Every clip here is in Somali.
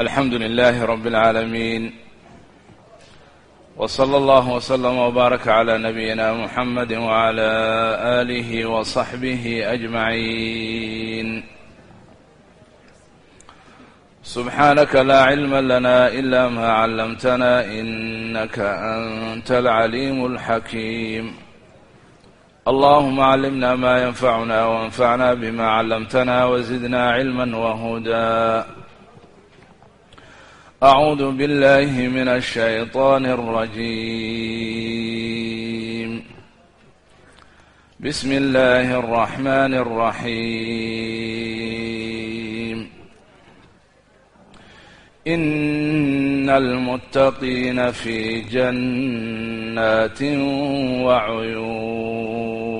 alxamdu lilaahi rab اlcaalamiin wslى اllah wslm wbaarak clى nabiyina muxamadi wعlى آlih wصaxbih أجmaعin subxaanaka laa cilma lana ila ma clamtana inaka anta alcaliim اlxakiim allahuma climna ma ynfacuna wanfacna bma clamtana wzidna cilma whuda أعوذ بالله من الشيطان الرجيم بسم الله الرحمن الرحيم إن المتقين في جنات وعيون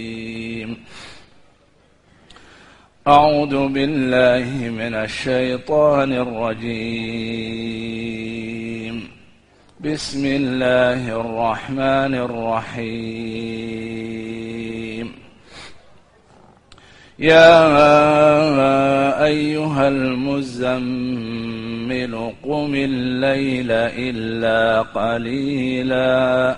أعوذ بالله من الشيطان الرجيم بسم الله الرحمن الرحيم يا أيها المزمل قم الليل إلا قليلاً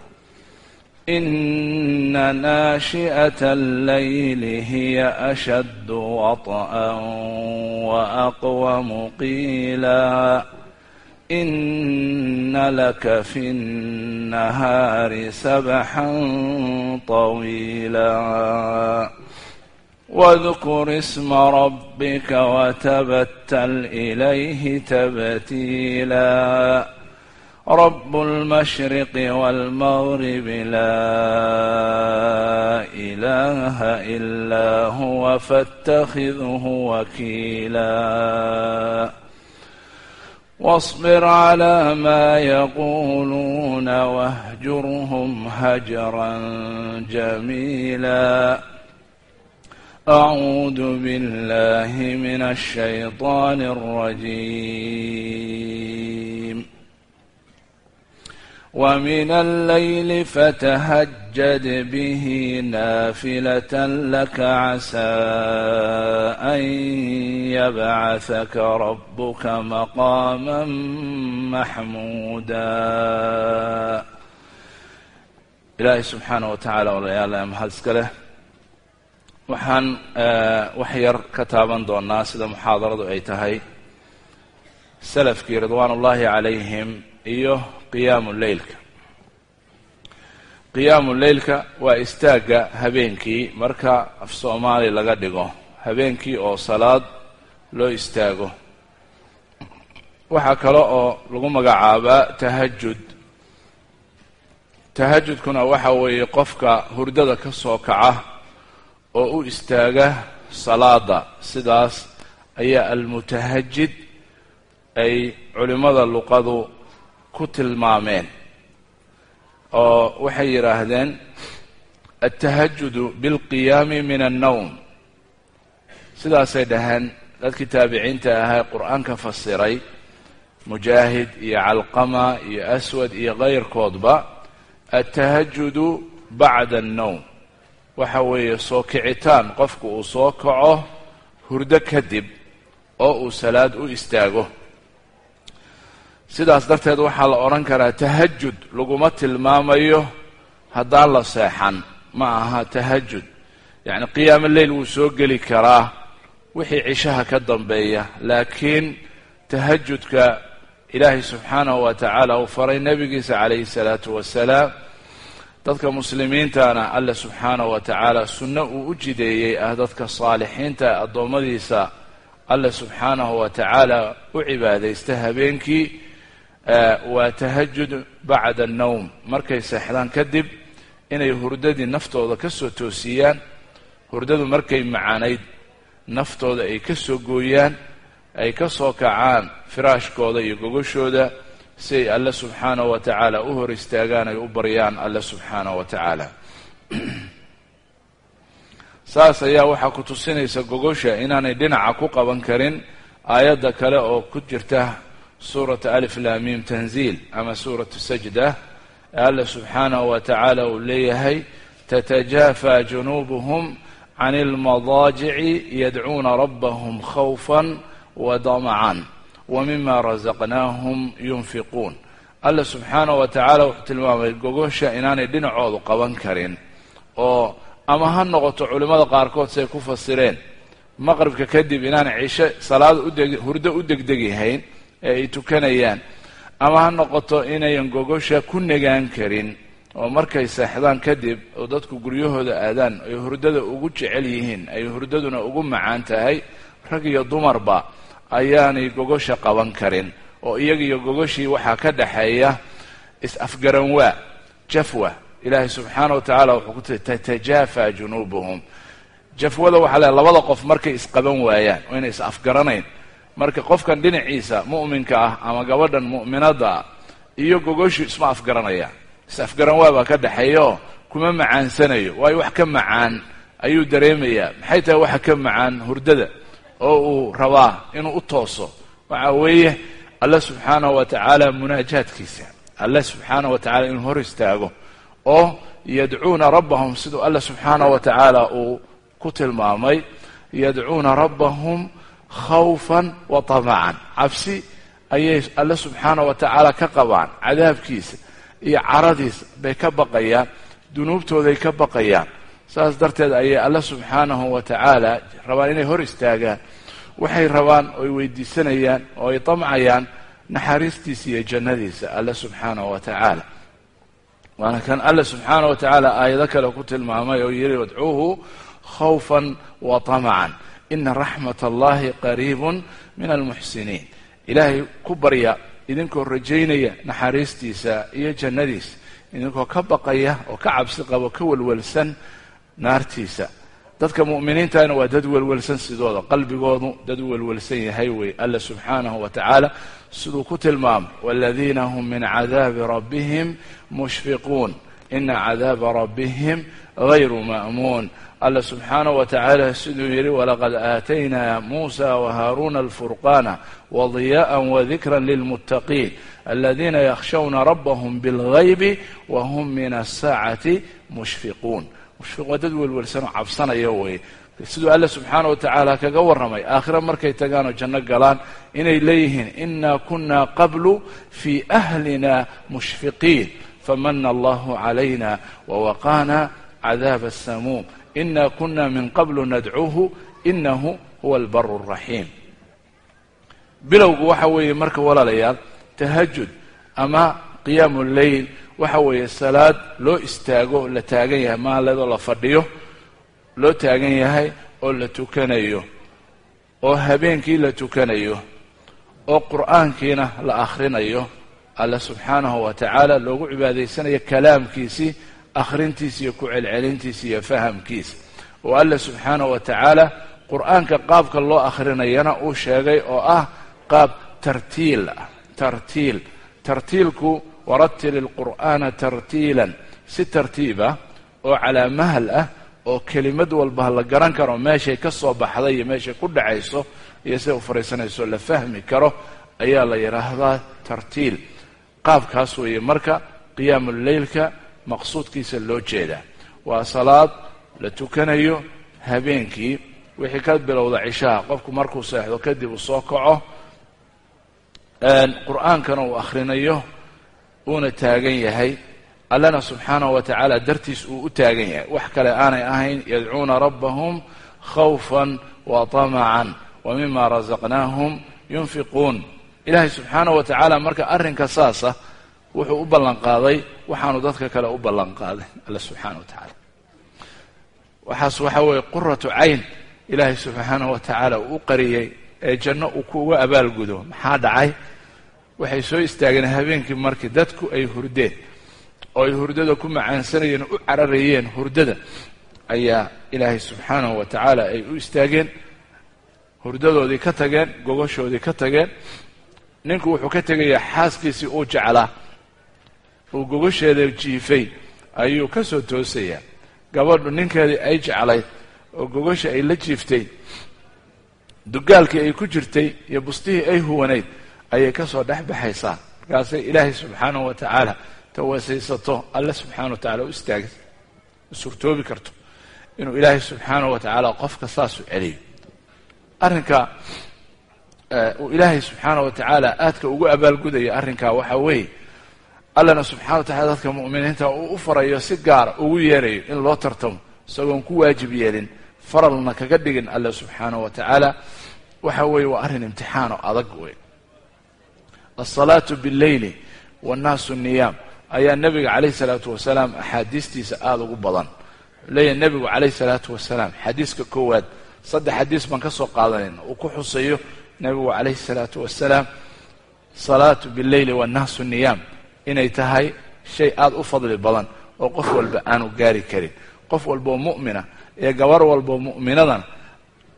إن ناشئة الليل هي أشد وطئا وأقوم قيلا إن لك في النهار سبحا طويلا واذكر اسم ربك وتبتل إليه تبتيلا رب المشرق والمغرب لا إله إلا هو فاتخذه وكيلا واصبر على ما يقولون واهجرهم هجرا جميلا أعوذ بالله من الشيطان الرجيم ومن الليل فتهجد به نافلة لك عسى أن يبعثك ربك مقاما maxmuuda ilaahay subxaana wa tacaala walayaala mahad iska leh waxaan wax yar ka taaban doonaa sida muxaadaradu ay tahay salafkii ridwaan ullaahi calayhim iyo qiyaamu leylka qiyaamu waa istaagga habeenkii marka af soomaali laga dhigo. Habeenkii oo salaad loo istaago. Waxaa kale oo lagu magacaabaa tahajud tahajudkuna waxa weeye qofka hurdada ka soo kaca oo u istaaga salaada sidaas ayaa almutahajid ay culimmada luqadu ku tilmaameen oo waxay yidhaahdeen altahajudu bilqiyaami min annowm sidaasay dhaheen dadkii taabiciinta ahaa qur'aanka fasiray mujaahid iyo calqama iyo aswad iyo kayrkoodba altahajudu bacda annowm waxa weeye soo kicitaan qofku uu soo kaco hurdo kadib oo uu salaad u istaago sidaas darteed waxaa la odhan karaa tahajud laguma tilmaamayo haddaan la seexan. Ma aha tahajud yacni qiyaamo leyl wuu soo geli karaa wixii cishaha ka dambeeya. Laakiin tahajudka ilaahay subxaanahu wa tacaala uu faray nebigiisa calayhi salaatu wasalaam dadka muslimiintana alle subxaanahu wa tacaala sunno uu u jideeyey ah dadka saalixiinta addoommadiisa alle subxaanahu wa tacaala u cibaadaysta habeenkii waa tahajud bacda annowm markay seexdaan kadib inay hurdadii naftooda ka soo toosiyaan hurdadu markay macaanayd naftooda ay ka soo gooyaan ay ka soo kacaan firaashkooda iyo gogoshooda si ay alle subxaanahu wa tacaala u hor istaagaan ay u baryaan alle subxaanahu wa tacaala saas ayaa waxaa ku tusinaysa gogosha inaanay dhinaca ku qaban karin aayadda kale oo ku jirta suurata alif laamiim tanziil ama suuratu sajda alle subxaanahu wa tacaala uu leeyahay tatajaafa junuubuhum can ilmadaajici yadcuuna rabbahum khawfan wa damacan wa mima rasaqnaahum yunfiquun alle subxaanahu wa tacaala wuxuu tilmaamay gogosha inaanay dhinacoodu qaban karin oo ama ha noqoto culimmada qaarkood say ku fasireen maqribka kadib inaanay cisho salaada udeg hurdo ee ay tukanayaan. Ama ha noqoto inayan gogosha ku negaan karin oo markay seexdaan kadib oo dadku guryahooda aadaan ay hurdada ugu jecel yihiin ay hurdaduna ugu macaan tahay rag iyo dumarba ayaanay gogosha qaban karin. Oo iyaga iyo gogoshii waxaa ka dhaxeeya is-afgaranwaa jafwa. Ilaahay subxaana wa tacaala wuxuu ku tiri tatajaafa junuubuhum. Jafwada waxaa le labada qof markay isqaban waayaan oo inay is-afgaranayn marka qofkan dhinaciisa mu'minka ah ama gabadhan mu'minadda ah iyo gogoshu isma afgaranayaan is-afgaranwaa baa ka dhexeeyaoo kuma macaansanayo. Waayo wax ka macaan ayuu dareemayaa. Maxay tahay waxa ka macaan hurdada? Oo uu rabaa inuu u tooso. Waxa weeye alle subxaanahu wa tacaala munaajaadkiisa alle subxaanahu wa tacala inuu hor istaago. Oo yadcuuna rabbahum siduu alle subxaanahu wa tacaala uu ku tilmaamay yadcuuna rabbahum khawfan wa tamacan cabsi ayay alle subxaanahu wa tacaala ka qabaan. Cadaabkiisa iyo caradiisa bay ka baqayaan. Dunuubtooday ka baqayaan. Saas darteed ayay alle subxaanahu wa tacaala rabaan inay hor istaagaan. Waxay rabaan oy weydiisanayaan oo ay tamcayaan naxariistiisa iyo jannadiisa alle subxaanahu wa tacaala waana kan alle subxaanahu wa tacaala aayado kale ku tilmaamay oo yidhi wadcuuhu khawfan wa tamacan ina raxmat allahi qariibun min almuxsiniin ilaahay ku barya idinkoo rajaynaya naxariistiisa iyo jannadiisa idinkoo ka baqaya oo ka cabsi qabo ka welwelsan naartiisa dadka mu'miniintana waa dad welwelsan sidooda qalbigoodu dad welwelsan yahay wey alla subxaanahu wa tacaala siduu ku tilmaamay waladiina hum min cadaabi rabbihim mushfiquun ina cadaaba rabbihim gayru ma'muun. Alla subxaanahu wa tacaala siduu yidhi walaqad aataynaa muusa wahaaruuna alfurqaana wadiyaءa wadikra lilmuttaqiin aladiina yakhshawna rabbahum bilgaybi wahum min asaacati mushfiquun. Mushfiqun waa dad welwelsanoo cabsanaya wey siduu alla subxaana wa tacaala kaga warramay aakhira markay tagaanoo janno galaan inay leeyihiin inaa kuna qablu fii ahlina mushfiqiin famana allahu calayna wawaqaana cadaaba asamuum ina kuna min qablu nadcuuhu inahu huwa albaru alraxiim bilowgu waxa weeye marka walaalayaal tahajud ama qiyaamu lleyl waxa weeye salaad loo istaago la taagan yahay maaleedoo la fadhiyo loo taagan yahay oo la tukanayo oo habeenkii la tukanayo oo qur'aankiina la akhrinayo alla subxaanahu wa tacaala loogu cibaadaysanayo kalaamkiisii akhrintiisa iyo ku celcelintiisa iyo fahamkiisa. Oo alla subxaanahu wa tacaala qur'aanka qaabka loo akhrinayana uu sheegay oo ah qaab tartiil ah tartiil. Tartiilku waratil ilqur'aana tartiilan. Si tartiib ah oo calaa mahal ah oo kelimad walba la garan karo meeshay ka soo baxday iyo meeshay ku dhacayso iyo siday u fariisanayso la fahmi karo ayaa la yidhaahdaa tartiil qaabkaas weeye marka qiyaamu leylka maqsuudkiisa loo jeedaa waa salaad la tukanayo habeenkii wixii ka bilowda cishaha qofku markuu seexdo kadib uu soo kaco qur'aankana uu akhrinayo uuna taagan yahay. Allana subxaanahu wa tacaala dartiis uu u taagan yahay. Wax kale aanay ahayn yadcuuna rabbahum khawfan wa tamacan wa mima rasaqnaahum yunfiquun ilaahay subxaanahu wa tacaala marka arrinka saasa wuxuu u ballanqaaday waxaanu dadka kale u ballanqaaday alla subxaana wa tacaala waxaas waxa weeye quratu cayn ilaahay subxaanahu wa tacaala uu u qariyey ee janno uu kuuga abaalgudo maxaa dhacay? Waxay soo istaageen habeenkii markii dadku ay hurdeen oo ay hurdada ku macaansanayeen u cararayeen hurdada ayaa ilaahay subxaanahu wa tacaala ay u istaageen. Hurdadoodii ka tageen gogoshoodii ka tageen ninku wuxuu ka tegayaa xaaskiisii uu jeclaa. Uu gogosheeda jiifay ayuu ka soo toosayaa. Gabadhu ninkeedii ay jeclayd oo gogosha ay la jiiftay dugaalkii ay ku jirtay iyo bustihii ay huwanayd ayay ka soo dhex baxaysaa. Markaasay ilaahay subxaanahu wa tacaala tawasaysato alle subxaana wa tacala u istaagay surtoobi karto inuu ilaahay subxaanahu wa tacaala qofka saasu celiyo. Arrinka ilaahay subxaana wa tacaala aadka ugu abaalgudaya arrinkaa waxaa weeye allana subxana wa tacala dadka mu'miniinta uu u farayo si gaara ugu yeerayo in loo tartamo isagoon ku waajib yeelin faralna kaga dhigin alle subxaanahu wa tacaala. Waxa weeye waa arrin imtixaan oo adag wey alsalaatu billeyli wannaasu niyaam ayaa nebiga calayh salaatu wasalaam axaadiistiisa aada ugu badan. Wuxuu leeyahay nebigu calayh salaatu wasalaam xadiiska koowaad saddex xadiis baan ka soo qaadanayna uu ku xusayo nebigu calayhi salaatu wasalaam salaatu billeyli wannaasu niyaam. Inay tahay shay aada u fadli badan oo qof walba aanu gaari karin. Qof walboo mu'mina iyo gabar walboo mu'minadan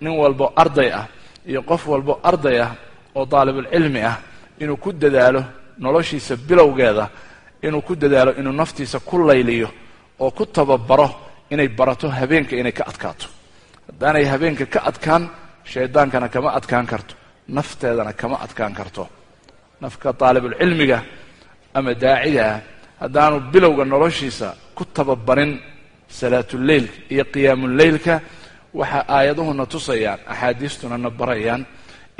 nin walbo arday ah iyo qof walbo arday ah oo daalibulcilmi ah inuu ku dadaalo noloshiisa bilowgeeda inuu ku dadaalo inuu naftiisa ku layliyo oo ku tababaro inay barato habeenka inay ka adkaato. Haddaanay habeenka ka adkaan shaydaankana kama adkaan karto nafteedana kama adkaan karto. Nafka daalibulcilmiga ama daacigaah haddaanu bilowga noloshiisa ku tababarin salaatuleylka iyo qiyaamuleylka waxa aayaduhuna tusayaan axaadiistuna na barayaan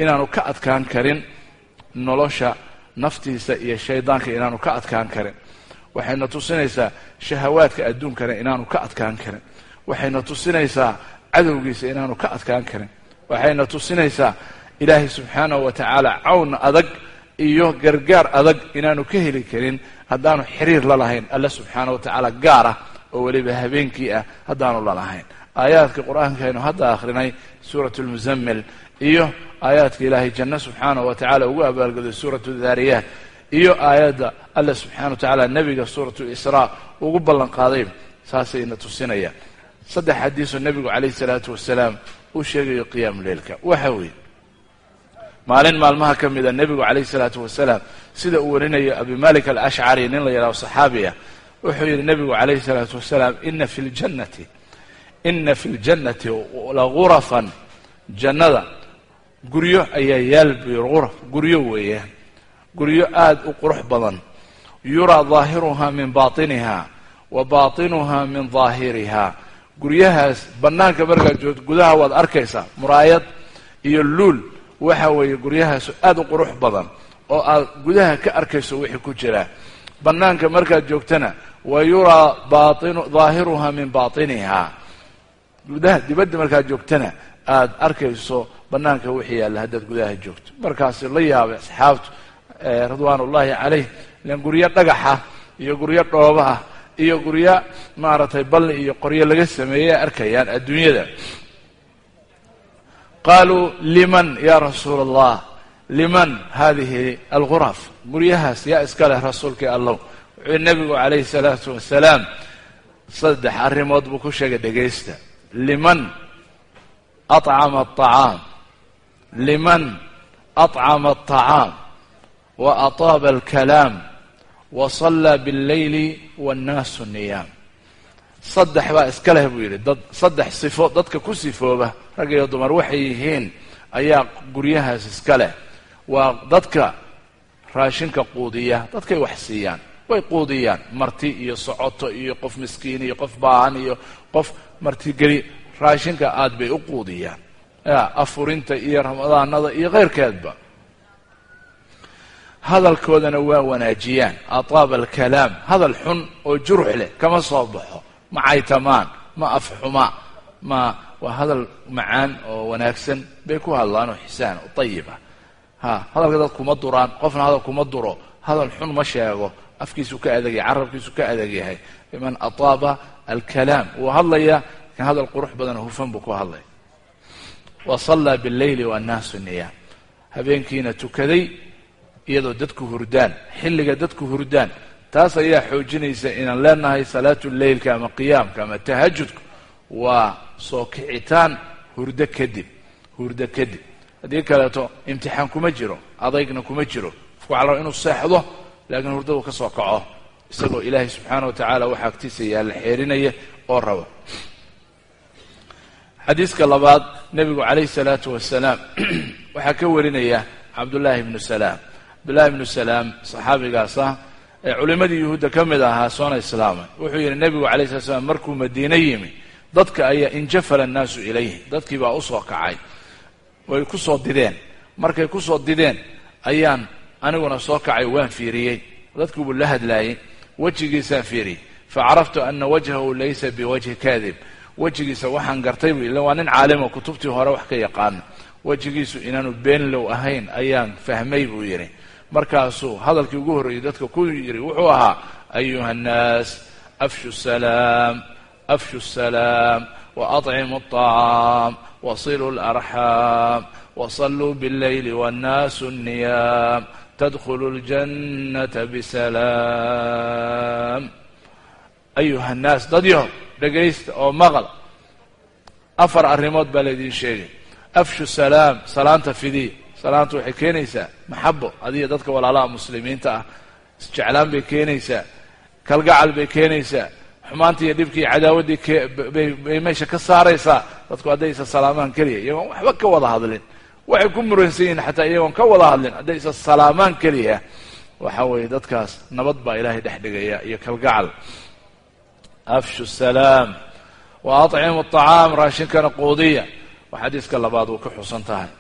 inaanu ka adkaan karin nolosha naftiisa iyo shaydaanka inaanu ka adkaan karin. Waxayna tusinaysaa shahawaadka adduunkana inaanu ka adkaan karin. Waxayna tusinaysaa cadowgiisa inaanu ka adkaan karin. Waxayna tusinaysaa ilaahay subxaanahu wa tacaala cawn adag iyo gargaar adag inaanu ka heli karin haddaanu xiriir la lahayn. Alle subxaana wa tacaala gaar ah oo weliba habeenkii ah haddaanu lalahayn aayaadka qur'aankaynu hadda akhrinay suurat lmuzammil iyo aayaadka ilaahay janno subxaanahu wa tacala ugu abaalgoday suuratu daariyaat iyo aayadda alla subxana wa tacaala nebiga suuratu israa ugu ballan qaadayba saasayna tusinayaan. Saddex xadiisoo nebigu calayhi salaatu wasalaam uu sheegayo qiyaamu leylka waxa weeye maalin maalmaha ka mida nebigu calayhi salaatu wasalaam sida uu warinayo abimalik alashcari nin la yidhaho saxaabi ah wuxuu yidhi nebigu calayhi salaatu wasalaam ina fi ljannati ina fi ljannati lagurafan jannada guryo ayaa yaal buraf guryo weeyaan guryo aada u qurux badan. Yuraa daahiruhaa min baatiniha wa baatinuhaa min daahiriha guryahaas bannaanka markaad joogto gudaha waad arkaysaa muraayad iyo luul waxa weeye guryahaasu aada u qurux badan oo aad gudaha ka arkayso wixii ku jira. Bannaanka markaad joogtana wa yuraa bainu daahiruhaa min baatiniha. Gudaha dibadda markaad joogtana aada arkayso bannaanka wixii yaalla haddaad gudaha joogto. Markaasi la yaabay asxaabtu ridwaan ullaahi calayh ilan guryo dhagaxa iyo guryo dhooba ah iyo guryo maaragtay balli iyo qoryo laga sameeyey arkayaan adduunyada qaluu liman ya rasuul allah liman hadihi alguraf guryahaas yaa iska leh rasuulkii allow wuxuu nebigu calayhi salaatu wasalaam saddex arrimood buu ku sheegay dhegaysta liman acama atacaam liman acama atacaam wa ataaba alkalaam wa sallaa billeyli wannaasu niyaam saddex baa iska leh buu yidhi dad saddex sifo dadka ku sifooba rag iyo dumar waxay yihiin ayaa guryahaas iska leh. Waa dadka raashinka quudiya dadkay wax siiyaan. Way quudiyaan. Marti iyo socoto iyo qof miskiin iyo qof baahan iyo qof martigeli raashinka aad bay u quudiyaan. Ya afurinta iyo ramadaanada iyo keyrkeedba hadalkoodana waa wanaajiyaan. Ataaba alkalaam hadal xun oo jurux leh kama soo baxo. Ma caytamaan ma afxuma ma waa hadal macaan oo wanaagsan bay ku hadlaan oo xisaan oo ayiba ha hadalka dad kuma duraan qofna hadal kuma duro. Hadal xun ma sheego afkiisu ka adag yahay carabkiisu ka adag yahay. Liman ataaba alkalaam wuu hadlaya kan hadal qurux badan hufan buu ku hadlaya wa sallaa biاlleyli waannaasu niyaam. Habeenkiina tukaday iyadoo dadku hurdaan xilliga dadku hurdaan. Taas ayaa xoojinaysa inaan leenahay salaatu leylka ama qiyaamka ama tahajudku waa soo kicitaan hurdo kadib hurdo kadib. Haddii kaleeto imtixaan kuma jiro adaygna kuma jiro. Qofku waxaa la inuu seexdo laakiin hurdadu ka soo kaco. Isagoo ilaahay subxaana wa tacaala waxa agtiisa yaalla xeerinaya oo raba. Xadiiska labaad nebigu calayhi salaatu wasalaam waxaa ka warinaya cabdullaahi ibnu salaam. Cabdullahi ibnu salaam saxaabigaas ah ee culimmadii yuhuudda ka mid ahaa soona islaamay. Wuxuu yidhi nebigu calay slat slam markuu madiine yimi dadka ayaa injafala annaasu ilayhi. Dadkii baa u soo kacay. Way ku soo dideen. Markay ku soo dideen ayaan aniguna soo kacay waan fiiriyey. Dadkii buu la hadlaayey wejigiisaan fiiriyey. Facaraftu ana wajhahu laysa biwajhi kadib wejigiisa waxaan gartay bu illa waa nin caalimo kutubtii hore wax ka yaqaano wejigiisu inaanu beenlow ahayn ayaan fahmay buu yidhi. Markaasuu hadalkii ugu horreeyey dadka ku yidhi wuxuu ahaa ayuha annaas afshu salaam afshu salaam waطcimu الطacaam wasiluu اlarxaam wasalluu bاlleyli wاnnaasu الniyaam tadkhulu اljannata bisalaam ayuha annaas dadyaho dhegaysta oo maqal afar arrimood baa laydiin sheegay afshu salaam salaanta fidiya salaanta waxay keenaysaa maxabo adiga dadka walaalaha muslimiinta ah isjeclaan bay keenaysaa kalgacal bay keenaysaa xumaantii iyo dhibkii cadaawaddii bay meesha ka saaraysaa dadku hadday isa salaamaan keliya iyagoon waxba ka wada hadlin. Waxay ku muraysan yihiin xataa iyagoon ka wada hadlin hadday isa salaamaan keliya. Waxa weeye dadkaas nabad baa ilaahay dhex dhigaya iyo kalgacal. Afshu salaam. Wa acimu acaam raashinkana quudiya. Waa xadiiska labaad way ku xusan tahay.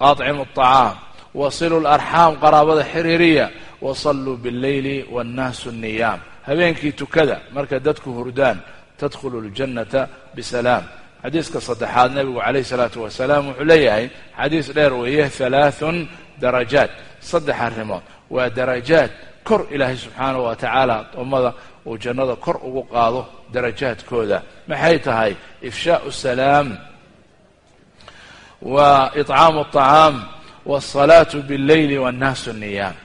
Acimu acaam wasilu larxaam qaraabada xiriiriya. Wasalluu bileyli wannaasu niyaam habeenkii tukada marka dadku hurdaan tadkhulu اljannata bisalaam xadiiska saddexaad nebigu calayh الsalaatu wasalaam wuxuu leeyahay xadiis dheer weeye halaaثun darajaat saddex arrimood waa darajaad kor ilaahay subxaanaه wa tacaala addoommada uu jannada kor ugu qaado darajaadkooda maxay tahay ifshaau salaam wa iطcaamu الطacaam wالصalaatu bاlleyli wاnnaasu niyaam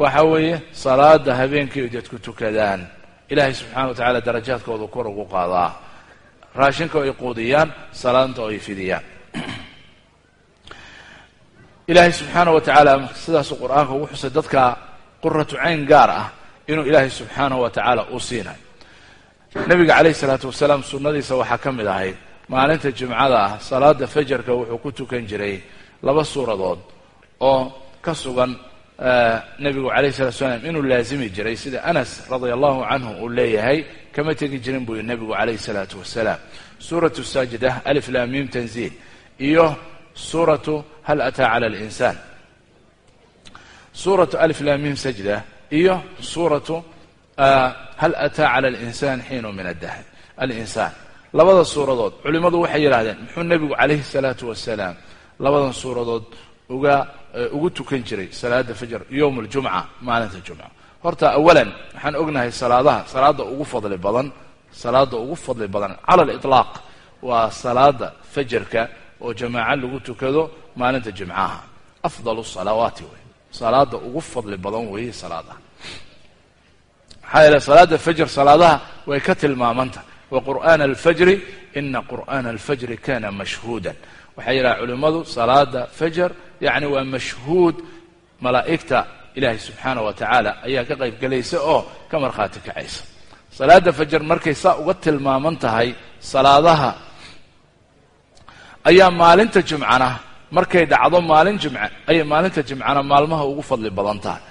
waxa weeye salaada habeenkii dadku tukadaan ilaahay subxana wa tacaala darajaadkooda kor ugu qaadaa. Raashinka ay quudiyaan salaanta oo ay fidiyaan. Ilaahay subxaana wa tacaala sidaasuu qur'aanka ugu xusay dadka quratu cayn gaar ah inuu ilaahay subxaanahu wa tacaala uu siinayo nebiga calayhi salaatu wasalaam sunnadiisa waxaa ka mid ahayd maalinta jimcada ah salaada fajarka wuxuu ku tukan jiray laba suuradood oo ka sugan nebigu calayhi salatu wasalaam inuu laazimi jiray sida anas radia allahu canhu uu leeyahay kama tegi jirin buu nebigu calayhi salaatu wasalaam suuratu saajida alif laamiim tanziil iyo suuratu hal ataa cala alinsaan suuratu alif laamiim sajda iyo suuratu hal ataa cala alinsaan xiinu min adahr alinsaan labada suuradood culimmadu waxay yidhahdeen muxuu nebigu calayhi salaatu wasalaam labadan suuradood uga ugu tukan jiray salaada fajr yowm aljumca maalinta jumca. Horta awalan waxaan ognahay salaadaha salaada ugu fadli badan salaada ugu fadli badan cala aliطlaaq waa salaada fajarka oo jamaaco lagu tukado maalinta jimcaha afdal salawaati wey salaada ugu fadli badan weeye salaadaha. Maxaa yeele salaada fajr salaadaha way ka tilmaamanta. Wa qur'aana alfajri ina qur'aana alfajri kana mashhuudan. Waxay yidhaha culimmadu salaada fajar yacni waa mashhuud malaa'igta ilaahay subxaana wa tacaala ayaa ka qayb gelaysa oo ka markhaati kacaysa. Salaada fajar markay saa uga tilmaaman tahay salaadaha ayaa maalinta jimcana markay dhacdo maalin jimce ayay maalinta jimcana maalmaha ugu fadli badan tahay.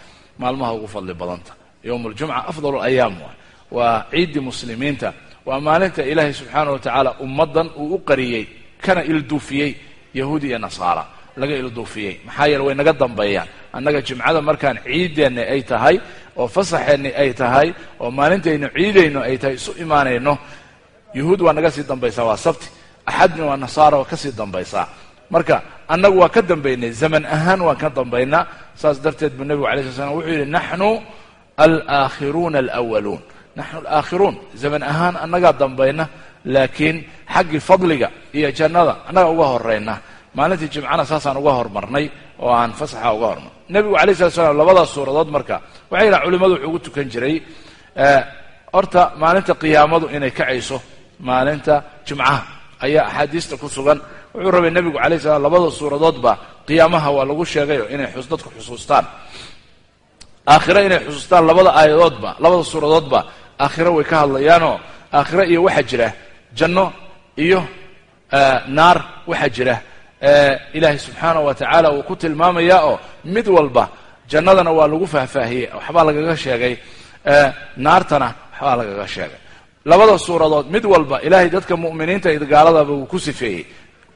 Maalmaha ugu fadli badan tahay. Yowm aljumca afdal ayaam waay waa ciiddii muslimiinta. Waa maalinta ilaahay subxaana wa tacaala ummaddan uu u qariyey kana ilduufiyey yahuud iyo nasaara laga ilduufiyey maxaa yeele way naga dambeeyaan. Annaga jimcada markaan ciideenna ay tahay oo fasaxeenni ay tahay oo maalintaynu ciidayno ay tahay isu imaanayno yuhuud waa naga sii dambaysaa waa sabti. Axadna waa nasaara waa ka sii dambaysaa. Marka annagu waa ka dambaynay. Zaman ahaan waan ka dambaynaa. Saas darteed buu nebigu alay sla slam wuxuu yidhi naxnu alaakhiruuna alwaluun naxnu alaakhiruun zaman ahaan annagaa dambayna laakiin xaggii fadliga iyo jannada annaga uga horayna maalintii jimcana saasaan uga hormarnay oo aan fasaxa uga hormarnay. Nebigu alay slat slam labadaas suuradood marka waxay yidhahan culimadu wuxuu ugu tukan jiray horta maalinta qiyaamadu inay kacayso maalinta jimcaha ayaa axaadiista ku sugan. Wuxuu rabay nebigu alay slam labada suuradoodba qiyaamaha waa lagu sheegayo inay dadku xusuustaan. Aakhiro inay xusuustaan labada aayadoodba labada suuradoodba aakhiro way ka hadlayaanoo aakhiro iyo waxaa jira janno iyo naar waxaa jira ilaahay subxaana wa tacaala uu ku tilmaamayaa oo mid walba jannadana waa lagu faahfaahiyey waxbaa lagaga sheegay naartana waxbaa lagaga sheegay. Labada suuradood mid walba ilaahay dadka mu'miniinta iyo gaaladaba wuu ku sifeeyey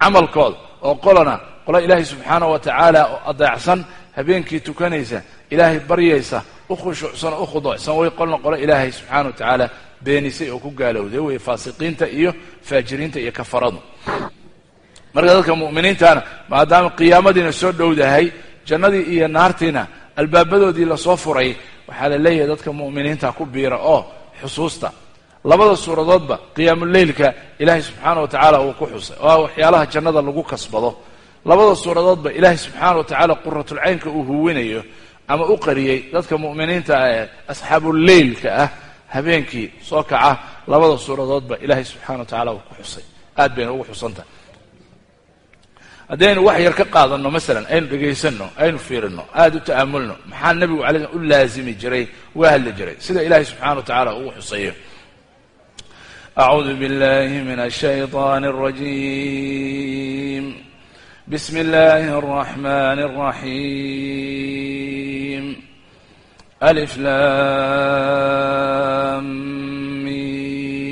camalkooda oo qolana qolo ilaahay subxaana wa tacaala oo adeecsan habeenkii tukanaysa ilaahay baryaysa u khushuucsan u khuduucsan way qolna qolo ilaahay subxaana wa tacaala beenisay oo ku gaalowday wey faasiqiinta iyo faajiriinta iyo kafaradu marka dadka mu'miniintana maadaama qiyaamadiina soo dhowdahay jannadii iyo naartiina albaabadoodii la soo furay waxaa la leeyahay dadka mu'miniinta ku biira oo xusuusta. Labada suuradoodba qiyaamuleylka ilaahay subxaana wa tacaala uu ku xusay oo waxyaalaha jannada lagu kasbado. Labada suuradoodba ilaahay subxaana wa tacaala quratulcaynka uu huwinayo ama u qariyey dadka mu'miniinta ah ee asxaabuleylka ah habeenkii soo kaca labada suuradoodba ilaahay subxana wa tacala uu ku xusay. Aad bayna ugu xusantahay haddaynu wax yar ka qaadanno masalan aynu dhegaysanno aynu fiirinno aada u ta'amulno maxaa nebigu alay u laazimi jiray uga hadli jiray sida ilaahay subxaana wa tacaala uu xusayo acuudu biاllahi min الshayطan الrajim bsmi اllahi الرaحman الraحim alif lam mim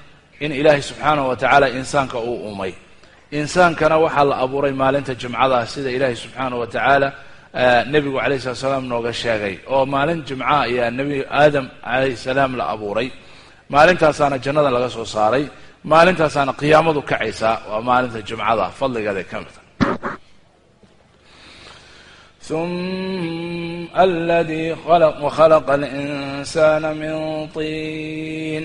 in ilaahay subxaanahu wa tacaala insaanka uu uumay insaankana waxaa la abuuray maalinta jimcada sida ilaahay subxaanahu wa tacaala nebigu calayh salat salaam nooga sheegay oo maalin jimca ayaa nebi aadam calayh salaam la abuuray maalintaasaana jannada laga soo saaray maalintaasaana qiyaamadu kacaysaa waa maalinta jimcada fadligeeday ka mid ثم الذي خلق وخلق الإنسان من طين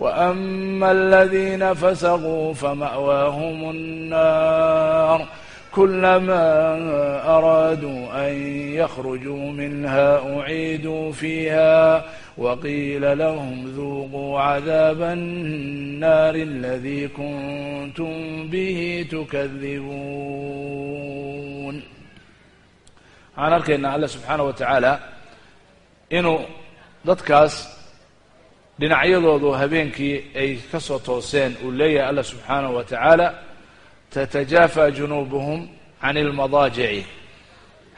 وأما الذين فسقوا فمأواهم النار كلما أرادوا أن يخرجوا منها أعيدوا فيها وقيل لهم ذوقوا عذاب النار الذي كنتم به تكذبون waxaan arkaynaa alle subxaana wa tacaala inuu dhinacyadoodu habeenkii ay ka soo tooseen uu leeyahay alla subxaanahu wa tacaala tatajaafa junuubuhum can ilmadaajici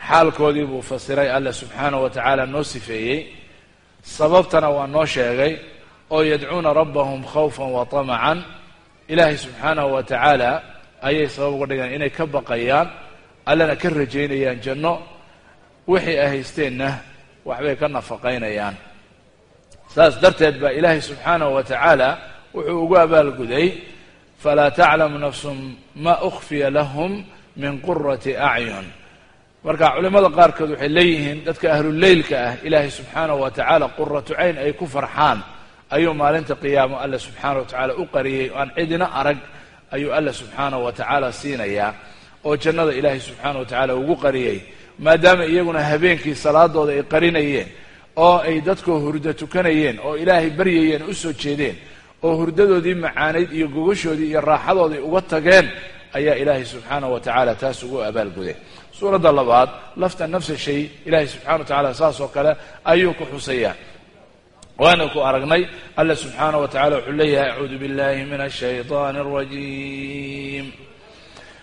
xaalkoodii buu fasiray alla subxaanahu wa tacaala noo sifeeyey. Sababtana waa noo sheegay oo yadcuuna rabbahum khawfan wa tamacan ilaahay subxaanahu wa tacaala ayay sabab uga dhigaan inay ka baqayaan allana ka rajaynayaan janno. Wixii ay haysteenna waxbay ka nafaqaynayaan saas darteed baa ilaahay subxaanahu wa tacaala wuxuu ugu abaalguday falaa taclamu nafsun ma ukfiya lahum min qurati acyun marka culimmada qaarkood waxay leeyihiin dadka ahluleylka ah ilaahay subxaanahu wa tacaala quratu cayn ay ku farxaan. Ayuu maalinta qiyaamo alla subxaana wa tacaala u qariyey oo aan cidina arag ayuu alla subxaanahu wa tacaala siinayaa oo jannada ilaahay subxaana wa tacaala ugu qariyey maadaama iyaguna habeenkii salaadooda ay qarinayeen oo ay dadkoo hurdo tukanayeen oo ilaahay baryayeen u soo jeedeen oo hurdadoodii macaanayd iyo gogashoodii iyo raaxadoodii uga tageen ayaa ilaahay subxaanahu wa tacaala taas ugu abaalguday suuradda labaad lafta nafsa shay ilaahay subxana wa tacaala saas oo kale ayuu ku xusayaa. Waana ku aragnay alla subxaana wa tacala wuxuu leeyahay acuudu billahi min ashayطan اrajim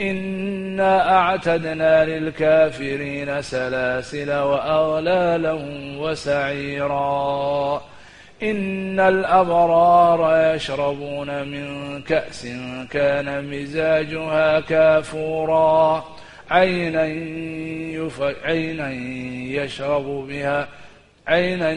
إنا أعتدنا للكافرين سلاسل وأغلالا وسعيرا إن الأبرار يشربون من كأس كان مزاجها كافورا عينا, يف... عينا يشرب بها عينا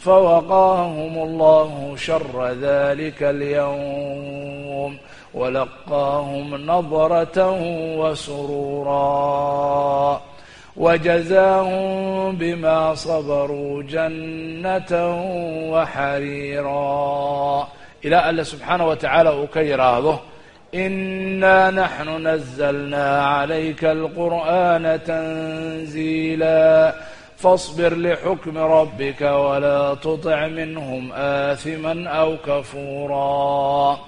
فوقاهم الله شر ذلك اليوم ولقاهم نظرة وسرورا وجزاهم بما صبروا جنة وحريرا إلى أل سبحانه وتعالى uu ka إنا نحن نزلنا عليك القرآن تنزيلا فاصبر لحكم ربك ولا تطع منهم آثما أو كفورا